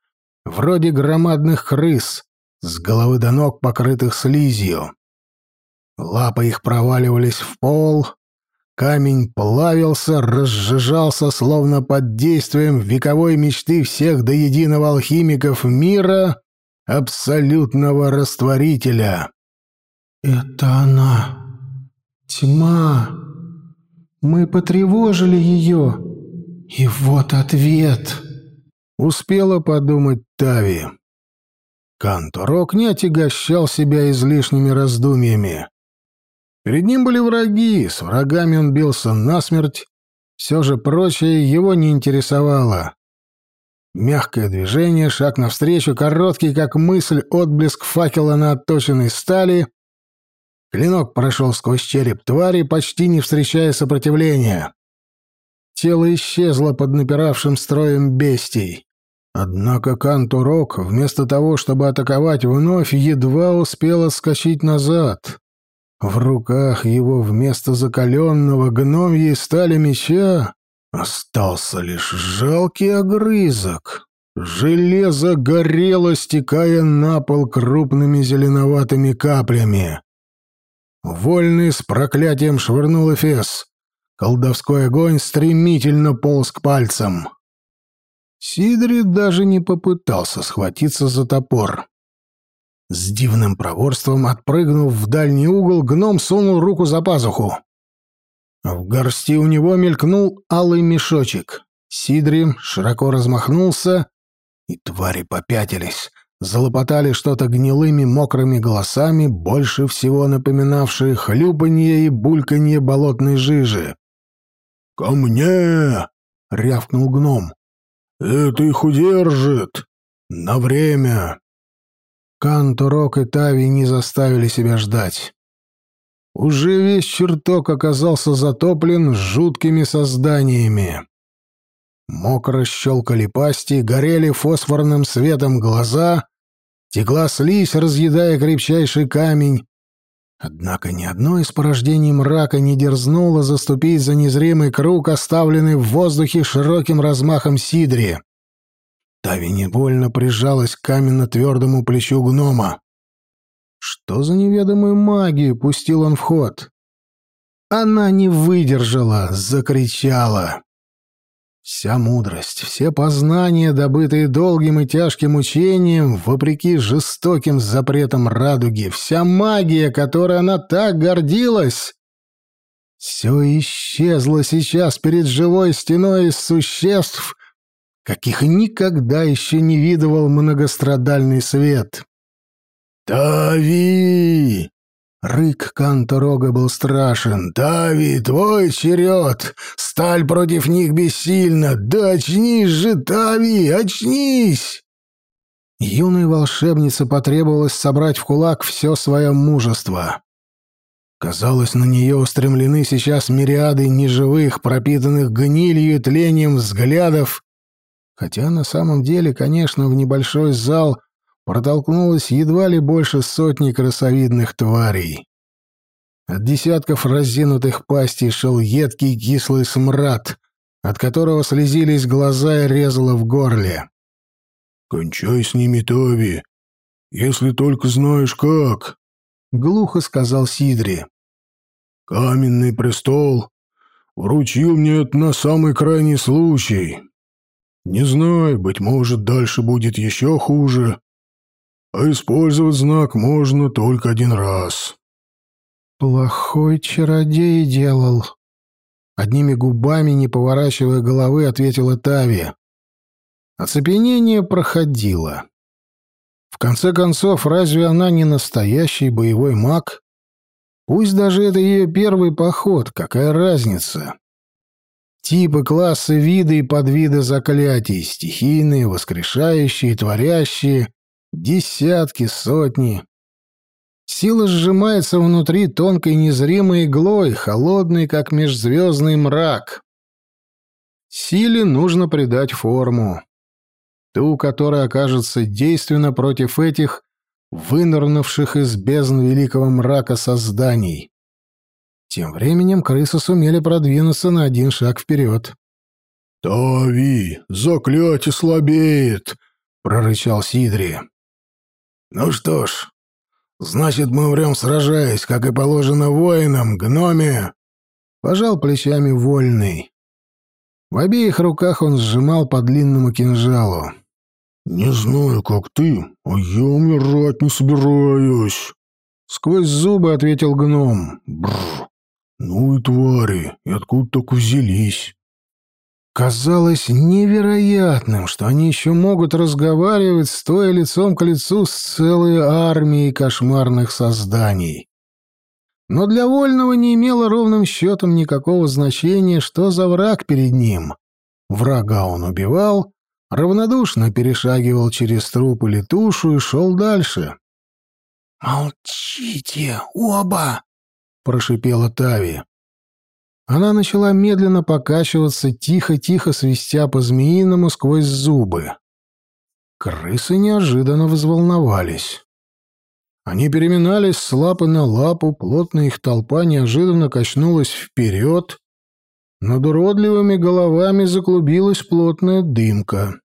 вроде громадных крыс, с головы до ног покрытых слизью. Лапы их проваливались в пол, камень плавился, разжижался, словно под действием вековой мечты всех до единого алхимиков мира, абсолютного растворителя. «Это она! Тьма! Мы потревожили ее!» И вот ответ. Успела подумать Тави. Канторок не отягощал себя излишними раздумьями. Перед ним были враги, с врагами он бился насмерть, все же прочее его не интересовало. Мягкое движение, шаг навстречу, короткий, как мысль, отблеск факела на отточенной стали. Клинок прошел сквозь череп твари, почти не встречая сопротивления. Тело исчезло под напиравшим строем бестий. Однако Кантурок, вместо того, чтобы атаковать вновь, едва успел отскочить назад. В руках его вместо закаленного гномьей стали меча остался лишь жалкий огрызок. Железо горело, стекая на пол крупными зеленоватыми каплями. Вольный с проклятием швырнул Эфес. Колдовской огонь стремительно полз к пальцам. Сидри даже не попытался схватиться за топор. С дивным проворством, отпрыгнув в дальний угол, гном сунул руку за пазуху. В горсти у него мелькнул алый мешочек. Сидри широко размахнулся, и твари попятились, залопотали что-то гнилыми мокрыми голосами, больше всего напоминавшие хлюпанье и бульканье болотной жижи. «Ко мне!» — рявкнул гном. «Это их удержит! На время!» Кантурок и Тави не заставили себя ждать. Уже весь чертог оказался затоплен жуткими созданиями. Мокро щелкали пасти, горели фосфорным светом глаза, текла слизь, разъедая крепчайший камень, Однако ни одно из порождений мрака не дерзнуло заступить за незримый круг, оставленный в воздухе широким размахом сидри. Тави невольно прижалась к каменно-твердому плечу гнома. Что за неведомую магию пустил он в ход? Она не выдержала, закричала. Вся мудрость, все познания, добытые долгим и тяжким учением, вопреки жестоким запретам радуги, вся магия, которой она так гордилась, все исчезло сейчас перед живой стеной из существ, каких никогда еще не видывал многострадальный свет. «Тави!» Рык Канторога был страшен. «Тави, твой черед! Сталь против них бессильна! Да очнись же, Тави, очнись!» Юной волшебнице потребовалось собрать в кулак все свое мужество. Казалось, на нее устремлены сейчас мириады неживых, пропитанных гнилью и тлением взглядов, хотя на самом деле, конечно, в небольшой зал — протолкнулось едва ли больше сотни красовидных тварей. От десятков разинутых пастей шел едкий кислый смрад, от которого слезились глаза и резало в горле. «Кончай с ними, Тоби, если только знаешь как», — глухо сказал Сидри. «Каменный престол вручил мне это на самый крайний случай. Не знаю, быть может, дальше будет еще хуже, а использовать знак можно только один раз. Плохой чародей делал. Одними губами, не поворачивая головы, ответила Тави. Оцепенение проходило. В конце концов, разве она не настоящий боевой маг? Пусть даже это ее первый поход, какая разница? Типы, классы, виды и подвиды заклятий, стихийные, воскрешающие, творящие, Десятки, сотни. Сила сжимается внутри тонкой незримой иглой, холодной, как межзвездный мрак. Силе нужно придать форму. Ту, которая окажется действенна против этих, вынырнувших из бездн великого мрака созданий. Тем временем крысы сумели продвинуться на один шаг вперед. «Тави, заклятие слабеет!» — прорычал Сидри. «Ну что ж, значит, мы умрем сражаясь, как и положено воинам, гноме!» Пожал плечами вольный. В обеих руках он сжимал по длинному кинжалу. «Не знаю, как ты, а я умирать не собираюсь!» Сквозь зубы ответил гном. «Бррр! Ну и твари, и откуда так взялись?» Казалось невероятным, что они еще могут разговаривать, стоя лицом к лицу с целой армией кошмарных созданий. Но для Вольного не имело ровным счетом никакого значения, что за враг перед ним. Врага он убивал, равнодушно перешагивал через труп или тушу и шел дальше. «Молчите, оба!» — прошипела Тави. Она начала медленно покачиваться, тихо-тихо свистя по-змеиному сквозь зубы. Крысы неожиданно взволновались. Они переминались с лапы на лапу, плотная их толпа неожиданно качнулась вперед. Над уродливыми головами заклубилась плотная дымка.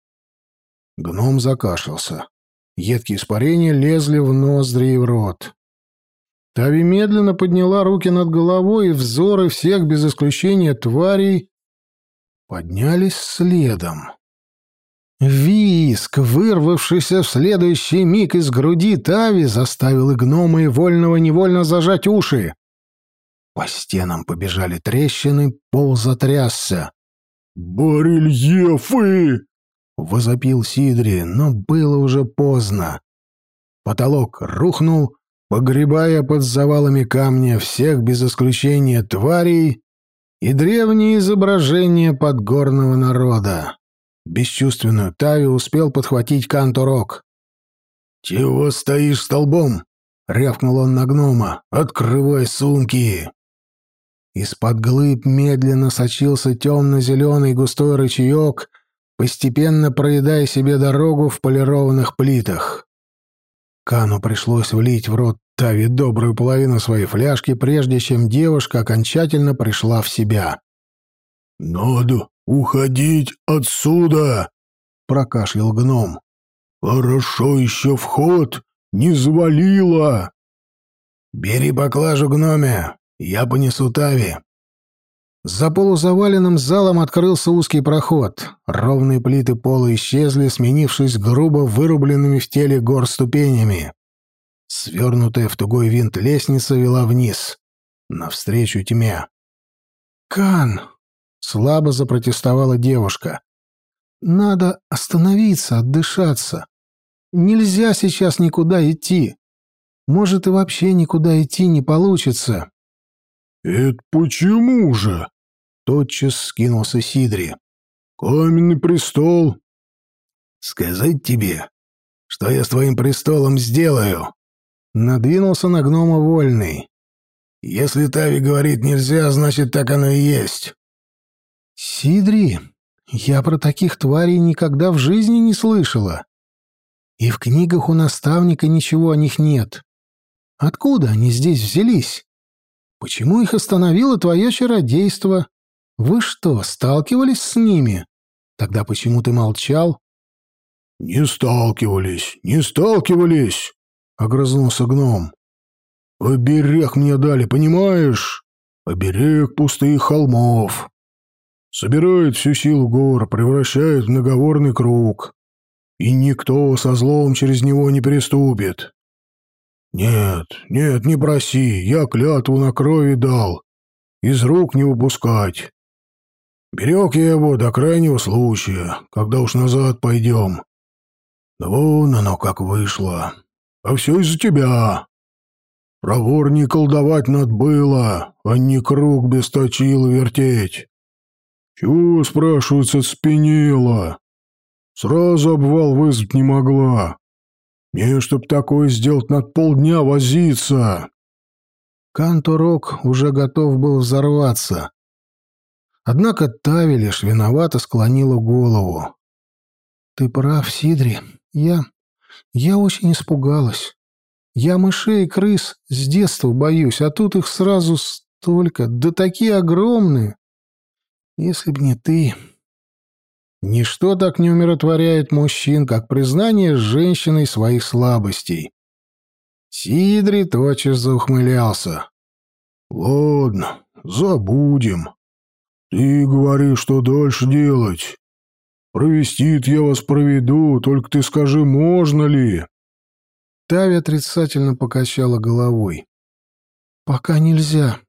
Гном закашлялся. Едкие испарения лезли в ноздри и в рот. Тави медленно подняла руки над головой, и взоры всех без исключения тварей поднялись следом. Виск, вырвавшийся в следующий миг из груди Тави, заставил и гнома, и вольного невольно зажать уши. По стенам побежали трещины, пол затрясся. «Барельефы!» — возопил Сидри, но было уже поздно. Потолок рухнул, погребая под завалами камня всех без исключения тварей и древние изображения подгорного народа. Бесчувственную Тави успел подхватить Канторок. «Чего стоишь столбом?» — рявкнул он на гнома. «Открывай сумки!» Из-под глыб медленно сочился темно-зеленый густой рычаек, постепенно проедая себе дорогу в полированных плитах. Кану пришлось влить в рот Тави добрую половину своей фляжки, прежде чем девушка окончательно пришла в себя. «Надо уходить отсюда!» — прокашлял гном. «Хорошо еще вход не завалило!» «Бери поклажу гноме, я понесу Тави». За полузаваленным залом открылся узкий проход. Ровные плиты пола исчезли, сменившись грубо вырубленными в теле гор ступенями. Свернутая в тугой винт лестница вела вниз, навстречу тьме. «Кан!» — слабо запротестовала девушка. «Надо остановиться, отдышаться. Нельзя сейчас никуда идти. Может, и вообще никуда идти не получится». «Это почему же?» — тотчас скинулся Сидри. «Каменный престол». «Сказать тебе, что я с твоим престолом сделаю?» Надвинулся на гнома вольный. «Если Тави говорит нельзя, значит, так оно и есть». «Сидри, я про таких тварей никогда в жизни не слышала. И в книгах у наставника ничего о них нет. Откуда они здесь взялись?» Почему их остановило твое чародейство? Вы что, сталкивались с ними? Тогда почему ты молчал? — Не сталкивались, не сталкивались, — огрызнулся гном. — Оберег мне дали, понимаешь? Оберег пустых холмов. Собирает всю силу гор, превращает в многоворный круг. И никто со злом через него не переступит. «Нет, нет, не проси, я клятву на крови дал. Из рук не выпускать. Берег я его до крайнего случая, когда уж назад пойдем. Да вон оно как вышло. А все из-за тебя. Проворней колдовать над было, а не круг без точила вертеть. Чего, спрашивается, спенела? Сразу обвал вызвать не могла. Мне, чтоб такое сделать, над полдня возиться. Кантурок уже готов был взорваться. Однако Тави лишь виновато склонила голову. «Ты прав, Сидри. Я... я очень испугалась. Я мышей и крыс с детства боюсь, а тут их сразу столько, да такие огромные. Если б не ты...» Ничто так не умиротворяет мужчин, как признание женщиной своих слабостей. Сидри тотчас заухмылялся. «Ладно, забудем. Ты говори, что дальше делать. провести я вас проведу, только ты скажи, можно ли?» Тави отрицательно покачала головой. «Пока нельзя.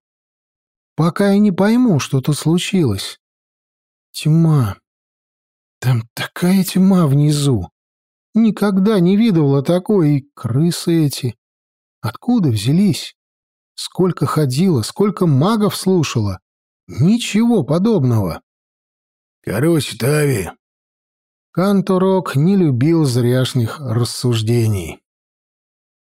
Пока я не пойму, что тут случилось. Тьма. Там такая тьма внизу. Никогда не видывала такой, и крысы эти. Откуда взялись? Сколько ходила, сколько магов слушала. Ничего подобного. Короче, Тави. Канторок не любил зряшных рассуждений.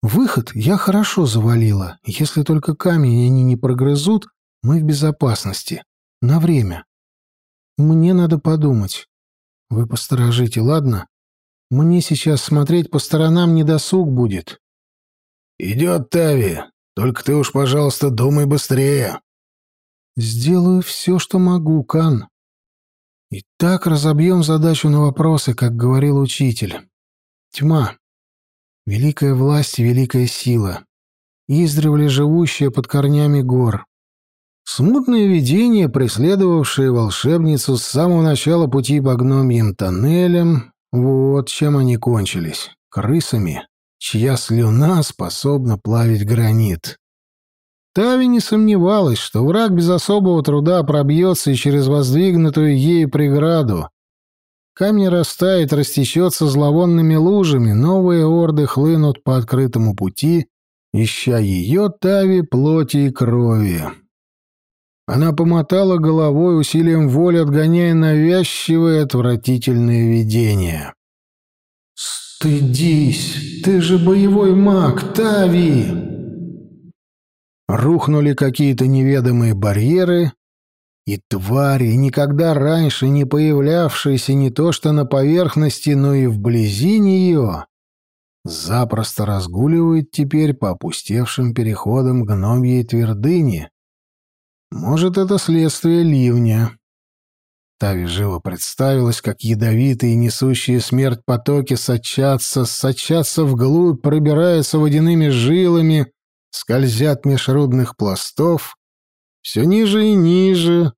Выход я хорошо завалила. Если только камень они не прогрызут, мы в безопасности. На время. Мне надо подумать. Вы посторожите, ладно? Мне сейчас смотреть по сторонам не досуг будет. Идет, Тави. Только ты уж, пожалуйста, думай быстрее. Сделаю все, что могу, Кан. И так разобьем задачу на вопросы, как говорил учитель. Тьма. Великая власть и великая сила. Издревле живущая под корнями гор. Смутные видения, преследовавшие волшебницу с самого начала пути по гномьим тоннелям, вот чем они кончились. Крысами, чья слюна способна плавить гранит. Тави не сомневалась, что враг без особого труда пробьется и через воздвигнутую ею преграду. Камень растает, растечется зловонными лужами, новые орды хлынут по открытому пути, ища ее Тави плоти и крови. Она помотала головой, усилием воли отгоняя навязчивые отвратительные видения. «Стыдись! Ты же боевой маг, Тави!» Рухнули какие-то неведомые барьеры, и твари, никогда раньше не появлявшиеся не то что на поверхности, но и вблизи нее, запросто разгуливают теперь по опустевшим переходам гномьей твердыни, может, это следствие ливня. Тави живо представилась, как ядовитые, несущие смерть потоки сочатся, сочатся вглубь, пробираются водяными жилами, скользят меж рудных пластов, все ниже и ниже,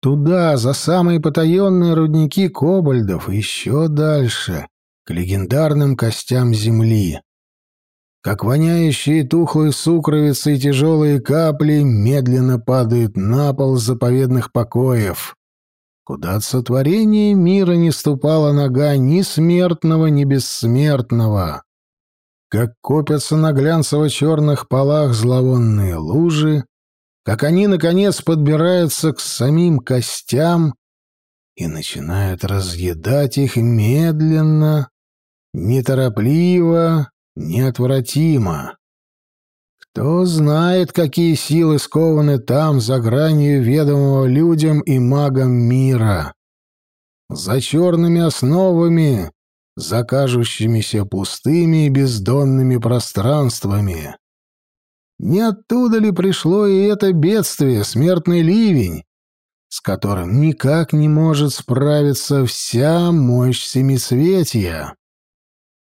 туда, за самые потаенные рудники кобальдов, еще дальше, к легендарным костям земли. Как воняющие тухлые сукровицы и тяжелые капли медленно падают на пол заповедных покоев, куда от сотворения мира не ступала нога ни смертного, ни бессмертного. Как копятся на глянцево-черных полах зловонные лужи, как они, наконец, подбираются к самим костям и начинают разъедать их медленно, неторопливо, неотвратимо. Кто знает, какие силы скованы там, за гранью ведомого людям и магам мира. За черными основами, за кажущимися пустыми и бездонными пространствами. Не оттуда ли пришло и это бедствие, смертный ливень, с которым никак не может справиться вся мощь семисветия?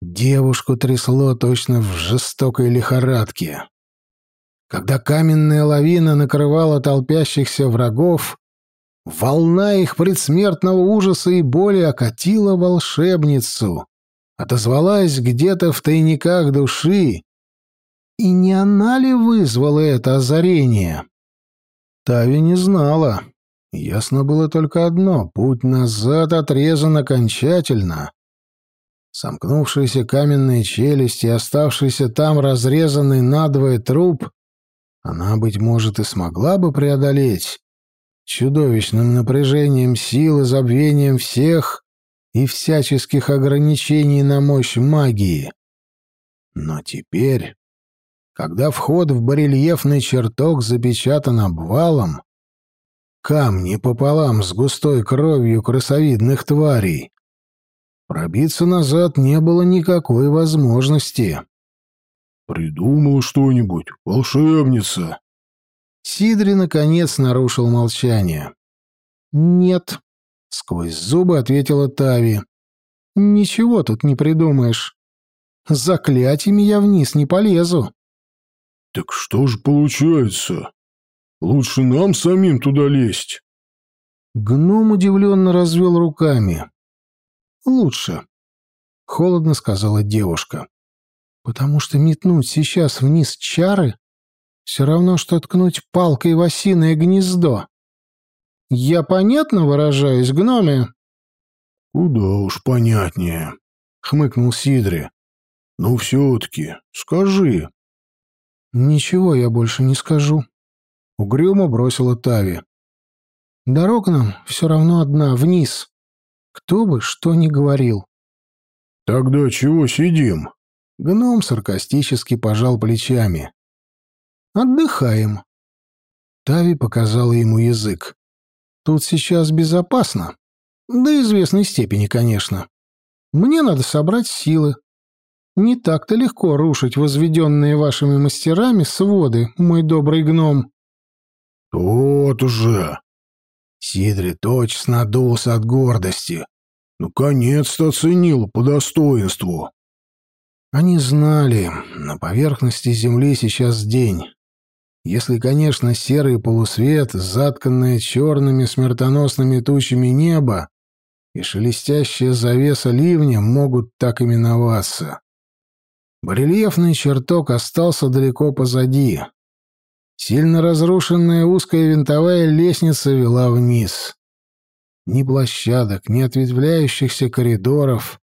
Девушку трясло точно в жестокой лихорадке. Когда каменная лавина накрывала толпящихся врагов, волна их предсмертного ужаса и боли окатила волшебницу, отозвалась где-то в тайниках души. И не она ли вызвала это озарение? Тави не знала. Ясно было только одно — путь назад отрезан окончательно. Сомкнувшиеся каменные челюсти, оставшийся там разрезанный надвое труп, она, быть может, и смогла бы преодолеть чудовищным напряжением сил и забвением всех и всяческих ограничений на мощь магии. Но теперь, когда вход в барельефный чертог запечатан обвалом, камни пополам с густой кровью красовидных тварей, Пробиться назад не было никакой возможности. «Придумал что-нибудь, волшебница!» Сидри, наконец, нарушил молчание. «Нет», — сквозь зубы ответила Тави. «Ничего тут не придумаешь. Заклятиями я вниз не полезу». «Так что же получается? Лучше нам самим туда лезть». Гном удивленно развел руками. «Лучше», — холодно сказала девушка. «Потому что метнуть сейчас вниз чары все равно, что ткнуть палкой в осиное гнездо. Я понятно выражаюсь, гноме?» «Куда уж понятнее», — хмыкнул Сидри. «Ну все-таки, скажи». «Ничего я больше не скажу», — угрюмо бросила Тави. «Дорога нам все равно одна, вниз. Кто бы что ни говорил. «Тогда чего сидим?» Гном саркастически пожал плечами. «Отдыхаем». Тави показала ему язык. «Тут сейчас безопасно. До известной степени, конечно. Мне надо собрать силы. Не так-то легко рушить возведенные вашими мастерами своды, мой добрый гном». «Тот же!» Сидри точно надулся от гордости. Наконец-то оценил по достоинству. Они знали, на поверхности Земли сейчас день. Если, конечно, серый полусвет, затканное черными смертоносными тучами небо и шелестящая завеса ливня могут так именоваться. Барельефный чертог остался далеко позади. Сильно разрушенная узкая винтовая лестница вела вниз. Ни площадок, ни ответвляющихся коридоров.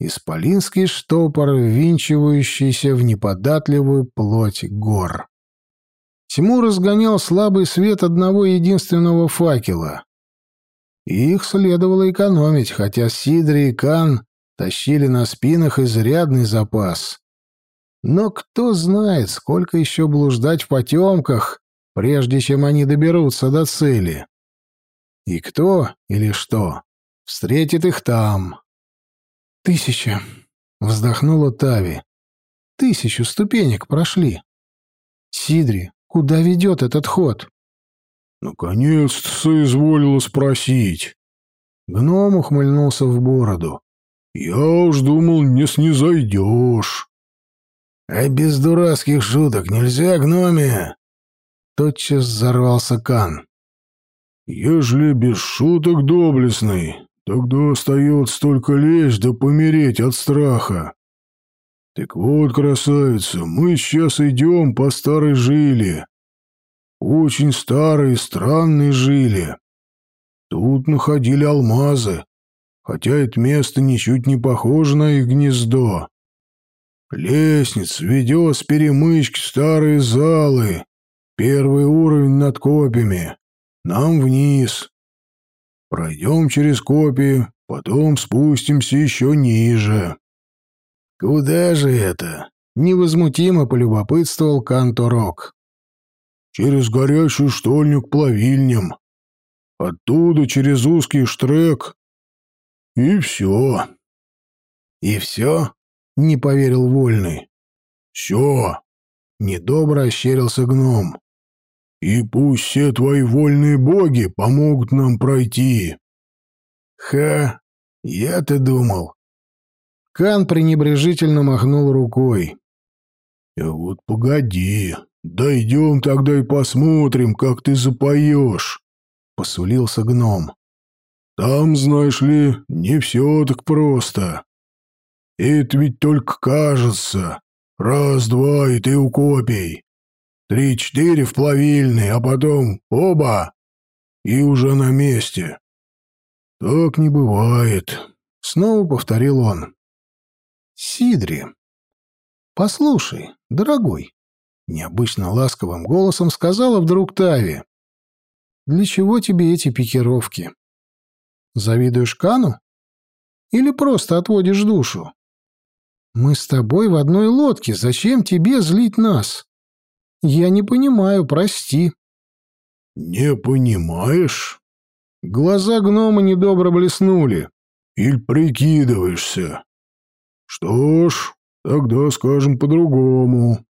Исполинский штопор, ввинчивающийся в неподатливую плоть гор. Тьму разгонял слабый свет одного единственного факела. их следовало экономить, хотя Сидри и Кан тащили на спинах изрядный запас. Но кто знает, сколько еще блуждать в потемках, прежде чем они доберутся до цели. И кто или что встретит их там. «Тысяча», — вздохнула Тави. «Тысячу ступенек прошли. Сидри, куда ведет этот ход?» «Наконец-то соизволила спросить». Гном ухмыльнулся в бороду. «Я уж думал, не снизойдешь». А без дурацких шуток нельзя, гномия!» Тотчас взорвался Кан. «Ежели без шуток доблестный, тогда остается только лечь да помереть от страха. Так вот, красавица, мы сейчас идем по старой жиле. Очень старой и странной жиле. Тут находили алмазы, хотя это место ничуть не похоже на их гнездо. Лестница ведет с перемычки старые залы, первый уровень над копьями, нам вниз. Пройдем через копии, потом спустимся еще ниже. «Куда же это?» — невозмутимо полюбопытствовал Канторок. «Через горячую штольню к плавильням. Оттуда через узкий штрек. И все». «И все?» — не поверил Вольный. «Все». Недобро ощерился гном. «И пусть все твои вольные боги помогут нам пройти». «Ха! Я-то думал, Кан пренебрежительно махнул рукой. «А вот погоди, дойдем тогда и посмотрим, как ты запоешь», — посулился гном. «Там, знаешь ли, не все так просто. Это ведь только кажется. Раз-два, и ты у копий. Три-четыре в плавильной, а потом оба, и уже на месте. Так не бывает», — снова повторил он. Сидри. Послушай, дорогой, необычно ласковым голосом сказала вдруг Тави. Для чего тебе эти пикировки? Завидуешь Кану? Или просто отводишь душу? Мы с тобой в одной лодке, зачем тебе злить нас? Я не понимаю, прости. Не понимаешь? Глаза гнома недобро блеснули. Или прикидываешься? Что ж, тогда скажем по-другому.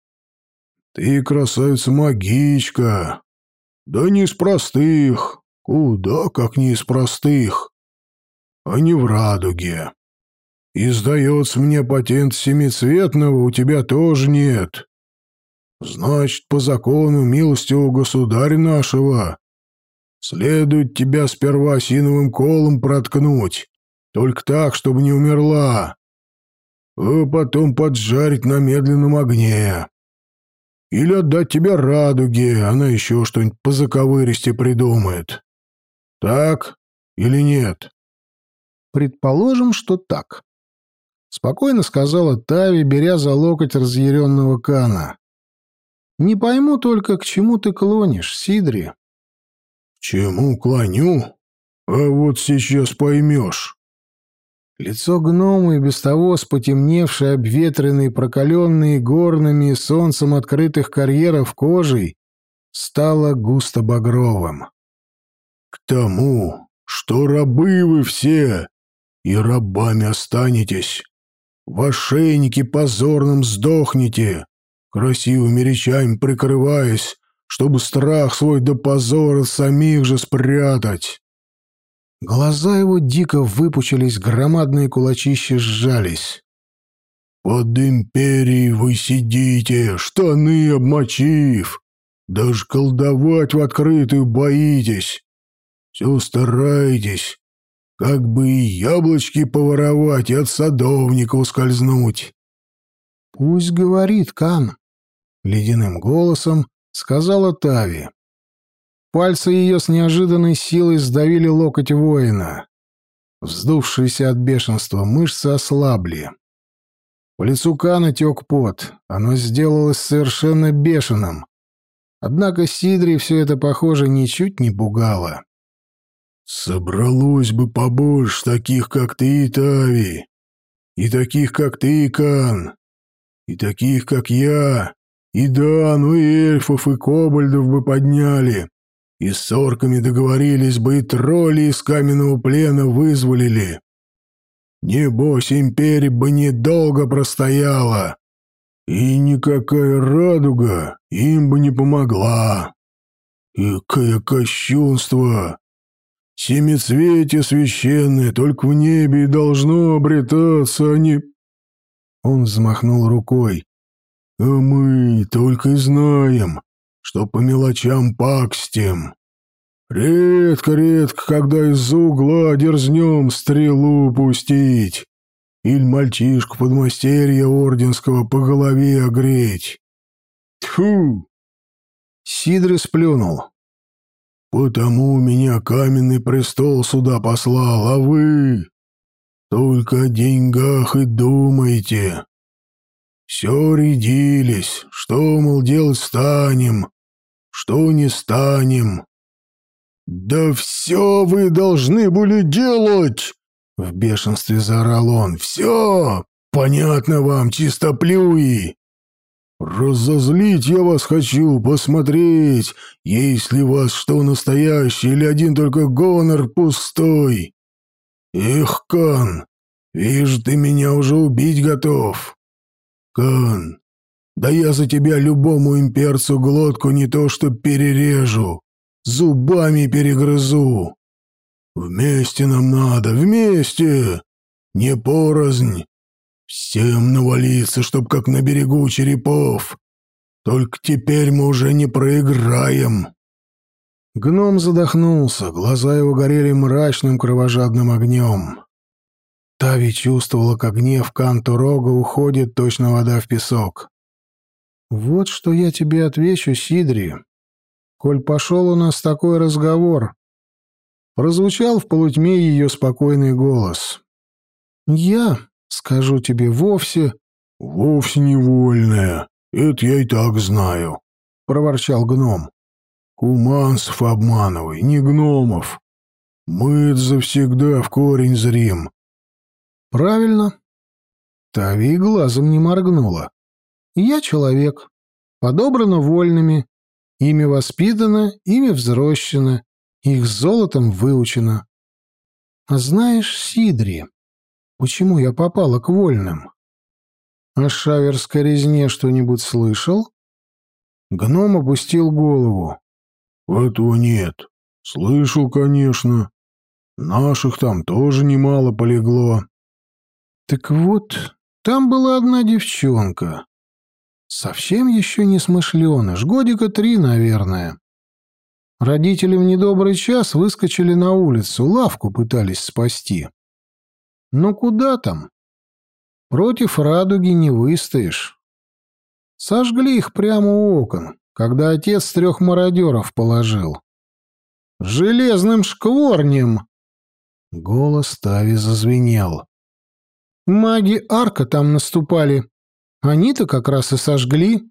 Ты красавица-магичка. Да не из простых, куда как не из простых, а не в радуге. И, сдается мне, патент семицветного у тебя тоже нет. Значит, по закону милостивого государя нашего следует тебя сперва осиновым колом проткнуть, только так, чтобы не умерла а потом поджарить на медленном огне. Или отдать тебе радуге, она еще что-нибудь по заковыристи придумает. Так или нет? Предположим, что так. Спокойно сказала Тави, беря за локоть разъяренного Кана. Не пойму только, к чему ты клонишь, Сидри. К чему клоню? А вот сейчас поймешь. Лицо гнома и без того с потемневшей, обветренной, прокаленной горными солнцем открытых карьеров кожей стало густо багровым. «К тому, что рабы вы все, и рабами останетесь. В ошейнике позорном сдохнете, красивыми речами прикрываясь, чтобы страх свой до позора самих же спрятать. Глаза его дико выпучились, громадные кулачища сжались. «Под империей вы сидите, штаны обмочив, даже колдовать в открытую боитесь. Все стараетесь, как бы и яблочки поворовать и от садовника ускользнуть». «Пусть говорит Кан», — ледяным голосом сказала Тави. Пальцы ее с неожиданной силой сдавили локоть воина. Вздувшиеся от бешенства мышцы ослабли. По лицу Кана тек пот. Оно сделалось совершенно бешеным. Однако Сидри все это, похоже, ничуть не пугало. «Собралось бы побольше таких, как ты и Тави, и таких, как ты Кан, и таких, как я, и Дану, и эльфов, и кобальдов бы подняли, и с орками договорились бы, и тролли из каменного плена вызволили. Небось, империя бы недолго простояла, и никакая радуга им бы не помогла. И какое кощунство! Семицветие священное только в небе и должно обретаться, а не...» Он взмахнул рукой. А мы только и знаем, что по мелочам пакстим. Редко-редко, когда из-за угла дерзнем стрелу пустить или мальчишку подмастерья орденского по голове огреть. Тьфу! Сидры сплюнул. Потому меня каменный престол сюда послал, а вы только о деньгах и думаете. Все рядились, что, мол, делать станем, что не станем. Да все вы должны были делать! В бешенстве заорал он. «Все! Понятно вам, чистоплюи! Разозлить я вас хочу, посмотреть, есть ли вас что настоящее или один только гонор пустой. Эх, Кан, вижу, ты меня уже убить готов. Кан, да я за тебя любому имперцу глотку не то что перережу, зубами перегрызу. Вместе нам надо, вместе, не порознь. Всем навалиться, чтоб как на берегу черепов. Только теперь мы уже не проиграем. Гном задохнулся, глаза его горели мрачным кровожадным огнем. Тави чувствовала, как гнев Канту Рога уходит, точно вода в песок. «Вот что я тебе отвечу, Сидри. Коль пошел у нас такой разговор, прозвучал в полутьме ее спокойный голос. «Я, скажу тебе, вовсе...» «Вовсе невольная, это я и так знаю», — проворчал гном. «Куманцев обманывай, не гномов. Мы это завсегда в корень зрим». «Правильно». Тави глазом не моргнула. «Я человек, подобрано вольными, ими воспитано, ими взрощено, их золотом выучено. А знаешь, Сидри, почему я попала к вольным? О шаверской резне что-нибудь слышал? Гном опустил голову. Этого нет. Слышал, конечно. Наших там тоже немало полегло. Так вот, там была одна девчонка. Совсем еще не смышленыш, годика три, наверное. Родители в недобрый час выскочили на улицу, лавку пытались спасти. Но куда там? Против радуги не выстоишь. Сожгли их прямо у окон, когда отец трех мародеров положил. «Железным шкворнем!» Голос Тави зазвенел. «Маги Арка там наступали. Они-то как раз и сожгли.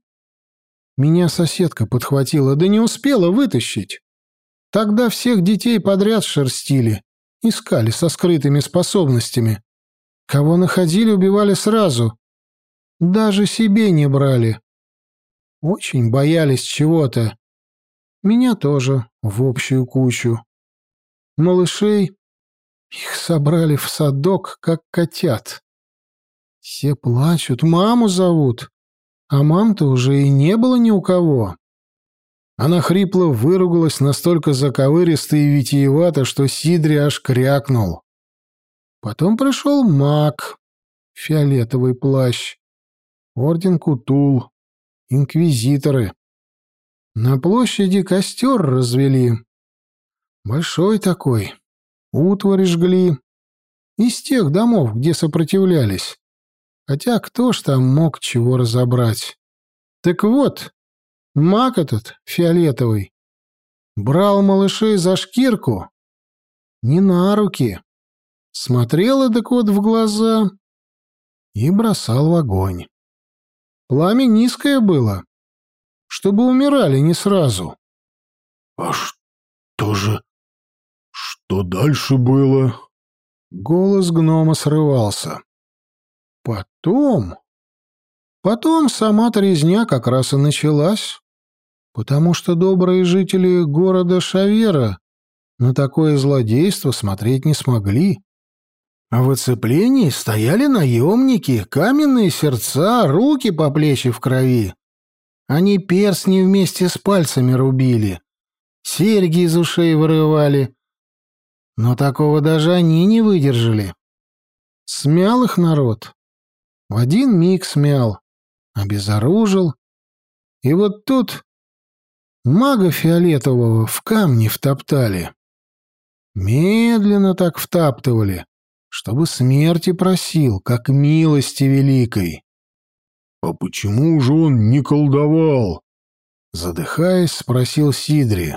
Меня соседка подхватила, да не успела вытащить. Тогда всех детей подряд шерстили, искали со скрытыми способностями. Кого находили, убивали сразу. Даже себе не брали. Очень боялись чего-то. Меня тоже в общую кучу. Малышей их собрали в садок, как котят. Все плачут, маму зовут. А мам-то уже и не было ни у кого. Она хрипло выругалась настолько заковыристо и витиевато, что Сидри аж крякнул. Потом пришел маг, фиолетовый плащ, орден Кутул, инквизиторы. На площади костер развели. Большой такой. Утварь жгли. Из тех домов, где сопротивлялись. Хотя кто ж там мог чего разобрать? Так вот, маг этот, фиолетовый, брал малышей за шкирку, не на руки, смотрел так вот в глаза и бросал в огонь. Пламя низкое было, чтобы умирали не сразу. — А что же... что дальше было? Голос гнома срывался. Потом... Потом сама трезня как раз и началась, потому что добрые жители города Шавера на такое злодейство смотреть не смогли. А в оцеплении стояли наемники, каменные сердца, руки по плечи в крови. Они перстни вместе с пальцами рубили, серьги из ушей вырывали. Но такого даже они не выдержали. Смял их народ, в один миг смял. обезоружил. И вот тут мага фиолетового в камни втоптали. Медленно так втаптывали, чтобы смерти просил, как милости великой. «А почему же он не колдовал?» Задыхаясь, спросил Сидри.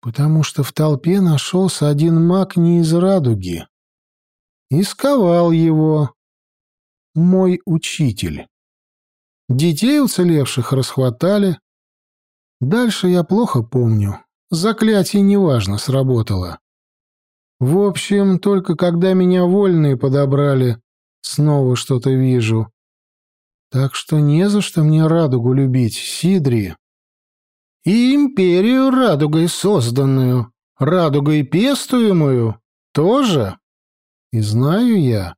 «Потому что в толпе нашелся один маг не из радуги. И сковал его. Мой учитель. Детей уцелевших расхватали. Дальше я плохо помню. Заклятие неважно сработало. В общем, только когда меня вольные подобрали, снова что-то вижу. Так что не за что мне радугу любить, Сидри. И империю радугой созданную, радугой пестуемую тоже. И знаю я,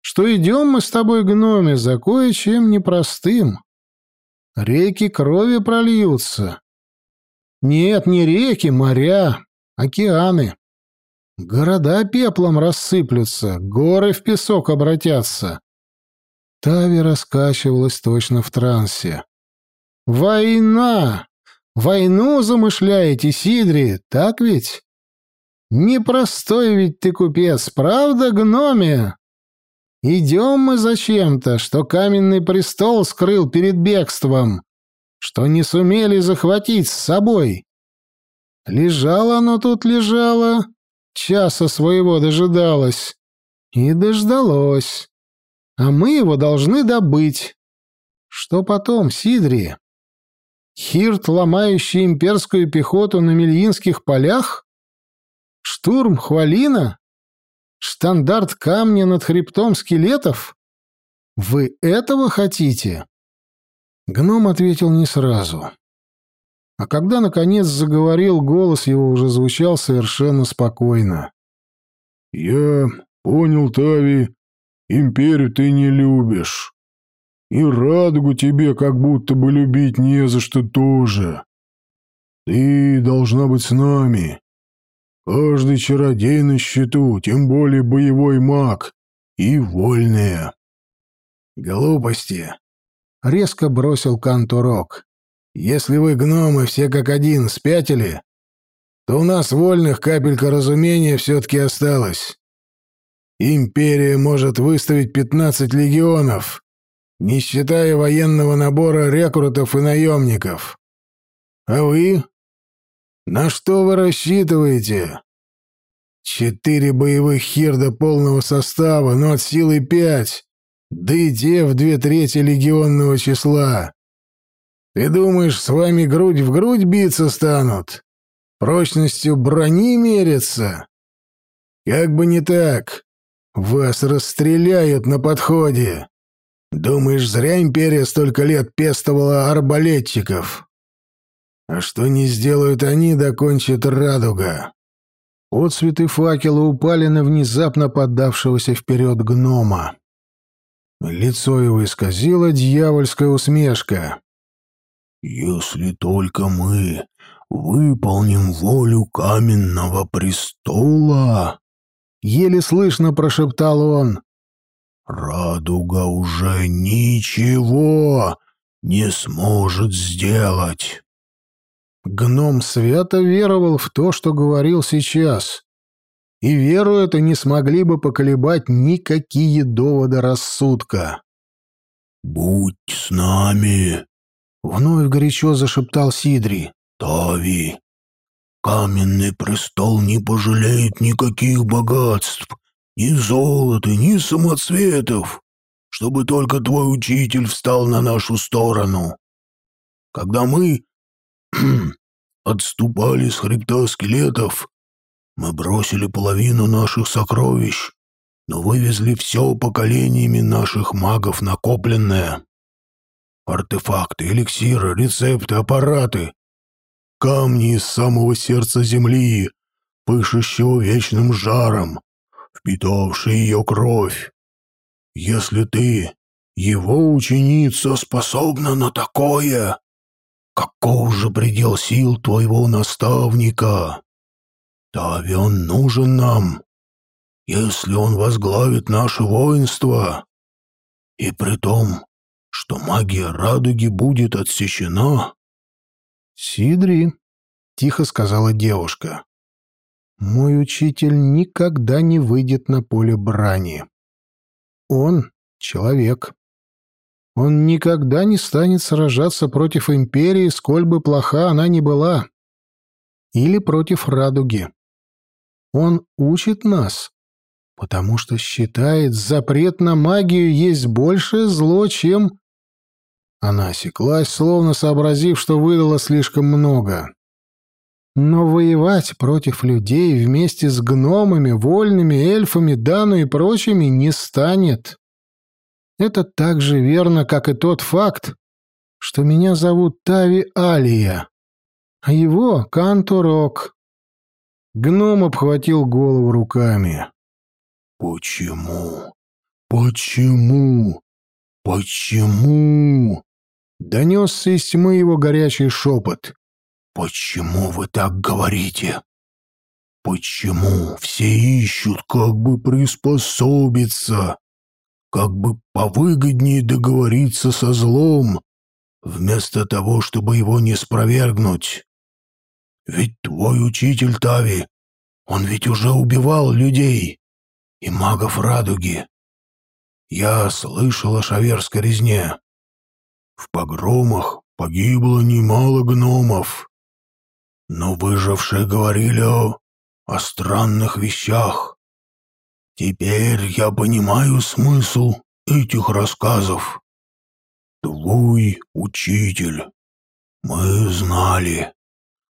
что идем мы с тобой, гноме, за кое-чем непростым. Реки крови прольются. Нет, не реки, моря, океаны. Города пеплом рассыплются, горы в песок обратятся. Тави раскачивалась точно в трансе. «Война! Войну замышляете, Сидри, так ведь? Непростой ведь ты купец, правда, гноме? Идем мы зачем-то, что каменный престол скрыл перед бегством, что не сумели захватить с собой. Лежало оно тут, лежало, часа своего дожидалось. И дождалось. А мы его должны добыть. Что потом, Сидри? Хирт, ломающий имперскую пехоту на Мельинских полях? Штурм Хвалина? Штандарт камня над хребтом скелетов? Вы этого хотите? Гном ответил не сразу. А когда, наконец, заговорил, голос его уже звучал совершенно спокойно. «Я понял, Тави, империю ты не любишь. И радугу тебе как будто бы любить не за что тоже. Ты должна быть с нами. Каждый чародей на счету, тем более боевой маг. И вольные». «Глупости!» — резко бросил Кантурок. Если вы, гномы, все как один спятили, то у нас вольных капелька разумения все-таки осталось. Империя может выставить пятнадцать легионов, не считая военного набора рекрутов и наемников. А вы? На что вы рассчитываете? Четыре боевых хирда полного состава, но от силы пять, да и те в две трети легионного числа. Ты думаешь, с вами грудь в грудь биться станут? Прочностью брони мерятся? Как бы не так. Вас расстреляют на подходе. Думаешь, зря империя столько лет пестовала арбалетчиков? А что не сделают они, докончит радуга. Отцветы факела упали на внезапно поддавшегося вперед гнома. Лицо его исказило дьявольская усмешка. «Если только мы выполним волю каменного престола...» Еле слышно прошептал он. «Радуга уже ничего не сможет сделать». Гном свято веровал в то, что говорил сейчас. И веру эту не смогли бы поколебать никакие доводы рассудка. «Будь с нами», Вновь горячо зашептал Сидри. «Тави, каменный престол не пожалеет никаких богатств, ни золота, ни самоцветов, чтобы только твой учитель встал на нашу сторону. Когда мы отступали с хребта скелетов, мы бросили половину наших сокровищ, но вывезли все поколениями наших магов накопленное. Артефакты, эликсиры, рецепты, аппараты. Камни из самого сердца земли, пышущего вечным жаром, впитавшие ее кровь. Если ты, его ученица, способна на такое, каков же предел сил твоего наставника? Тавион нужен нам, если он возглавит наше воинство. И притом что магия радуги будет отсечена?» «Сидри», — тихо сказала девушка, — «мой учитель никогда не выйдет на поле брани. Он — человек. Он никогда не станет сражаться против империи, сколь бы плоха она ни была. Или против радуги. Он учит нас, потому что считает, запрет на магию есть большее зло, чем... Она осеклась, словно сообразив, что выдала слишком много. Но воевать против людей вместе с гномами, вольными, эльфами, дану и прочими не станет. Это так же верно, как и тот факт, что меня зовут Тави Алия, а его — Кантурок. Гном обхватил голову руками. «Почему? Почему? Почему?» Донесся из тьмы его горячий шепот. «Почему вы так говорите? Почему все ищут, как бы приспособиться, как бы повыгоднее договориться со злом, вместо того, чтобы его не спровергнуть? Ведь твой учитель Тави, он ведь уже убивал людей и магов радуги. Я слышал о шаверской резне. В погромах погибло немало гномов. Но выжившие говорили о, о странных вещах. Теперь я понимаю смысл этих рассказов. Твой учитель. Мы знали.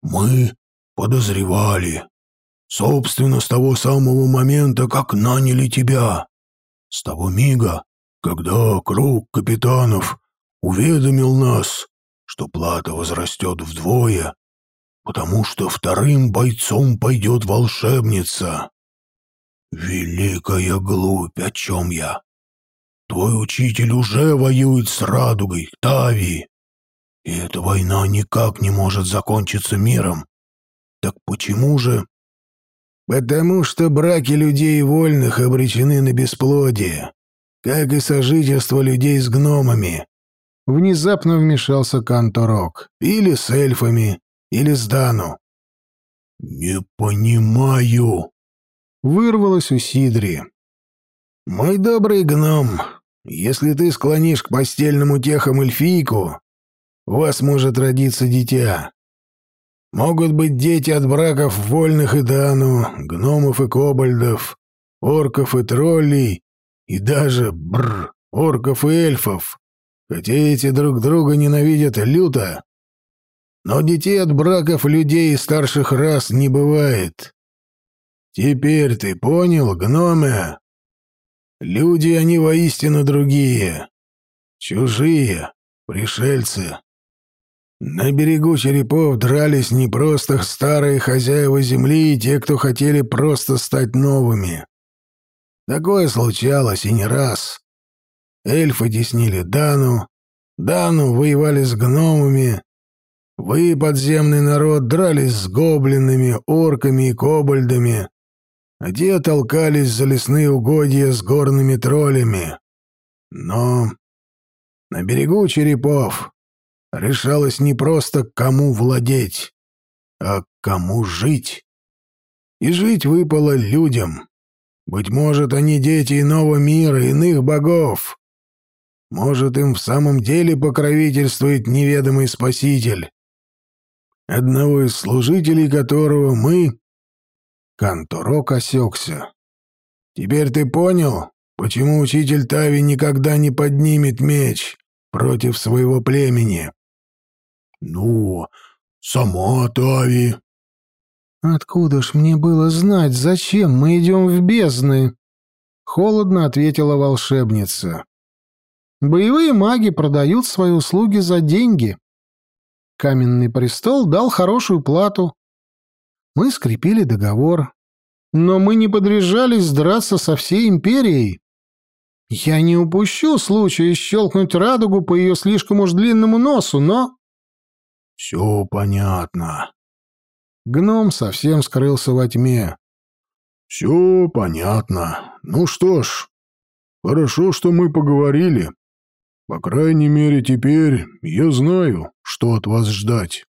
Мы подозревали. Собственно, с того самого момента, как наняли тебя. С того мига, когда круг капитанов уведомил нас, что плата возрастет вдвое, потому что вторым бойцом пойдет волшебница. Великая глупь, о чем я? Твой учитель уже воюет с радугой, Тави. И эта война никак не может закончиться миром. Так почему же... Потому что браки людей вольных обречены на бесплодие, как и сожительство людей с гномами. Внезапно вмешался Канторок. Или с эльфами, или с Дану. «Не понимаю», — вырвалось у Сидри. «Мой добрый гном, если ты склонишь к постельным утехам эльфийку, у вас может родиться дитя. Могут быть дети от браков вольных и Дану, гномов и кобальдов, орков и троллей, и даже, бр, орков и эльфов, хотя эти друг друга ненавидят люто. Но детей от браков людей и старших рас не бывает. Теперь ты понял, гноме? Люди они воистину другие. Чужие, пришельцы. На берегу черепов дрались не просто старые хозяева земли и те, кто хотели просто стать новыми. Такое случалось и не раз. Эльфы теснили Дану, Дану воевали с гномами. Вы, подземный народ, дрались с гоблинами, орками и кобальдами, те толкались за лесные угодья с горными троллями. Но на берегу черепов решалось не просто кому владеть, а кому жить. И жить выпало людям. Быть может, они дети иного мира, иных богов. Может, им в самом деле покровительствует неведомый спаситель, одного из служителей которого мы... Канторок осекся. Теперь ты понял, почему учитель Тави никогда не поднимет меч против своего племени? Ну, сама Тави. Откуда ж мне было знать, зачем мы идем в бездны? Холодно ответила волшебница. Боевые маги продают свои услуги за деньги. Каменный престол дал хорошую плату. Мы скрепили договор. Но мы не подряжались драться со всей империей. Я не упущу случая щелкнуть радугу по ее слишком уж длинному носу, но... Все понятно. Гном совсем скрылся во тьме. Все понятно. Ну что ж, хорошо, что мы поговорили. По крайней мере, теперь я знаю, что от вас ждать».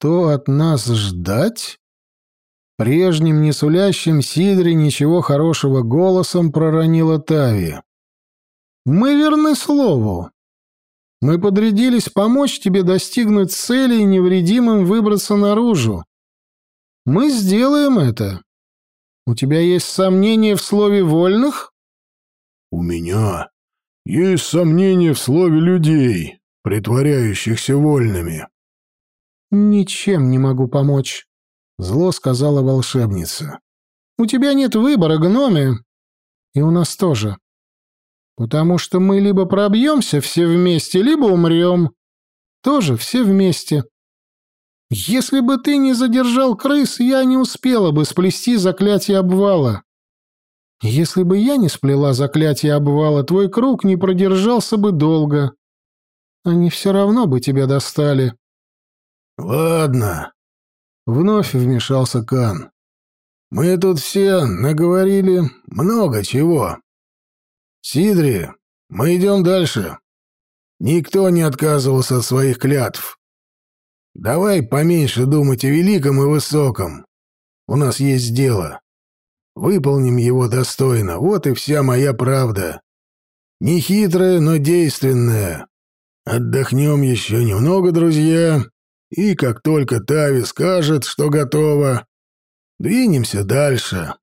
«Что от нас ждать?» Прежним не Сидре ничего хорошего голосом проронила Тави. «Мы верны слову. Мы подрядились помочь тебе достигнуть цели и невредимым выбраться наружу. Мы сделаем это. У тебя есть сомнения в слове «вольных»?» «У меня есть сомнения в слове «людей», притворяющихся вольными». «Ничем не могу помочь», Зло сказала волшебница. «У тебя нет выбора, гноме. И у нас тоже. Потому что мы либо пробьемся все вместе, либо умрем. Тоже все вместе. Если бы ты не задержал крыс, я не успела бы сплести заклятие обвала. Если бы я не сплела заклятие обвала, твой круг не продержался бы долго. Они все равно бы тебя достали». «Ладно», Вновь вмешался Кан. «Мы тут все наговорили много чего. Сидри, мы идем дальше. Никто не отказывался от своих клятв. Давай поменьше думать о великом и высоком. У нас есть дело. Выполним его достойно. Вот и вся моя правда. Нехитрая, но действенная. Отдохнем еще немного, друзья, и как только Тави скажет, что готово, двинемся дальше.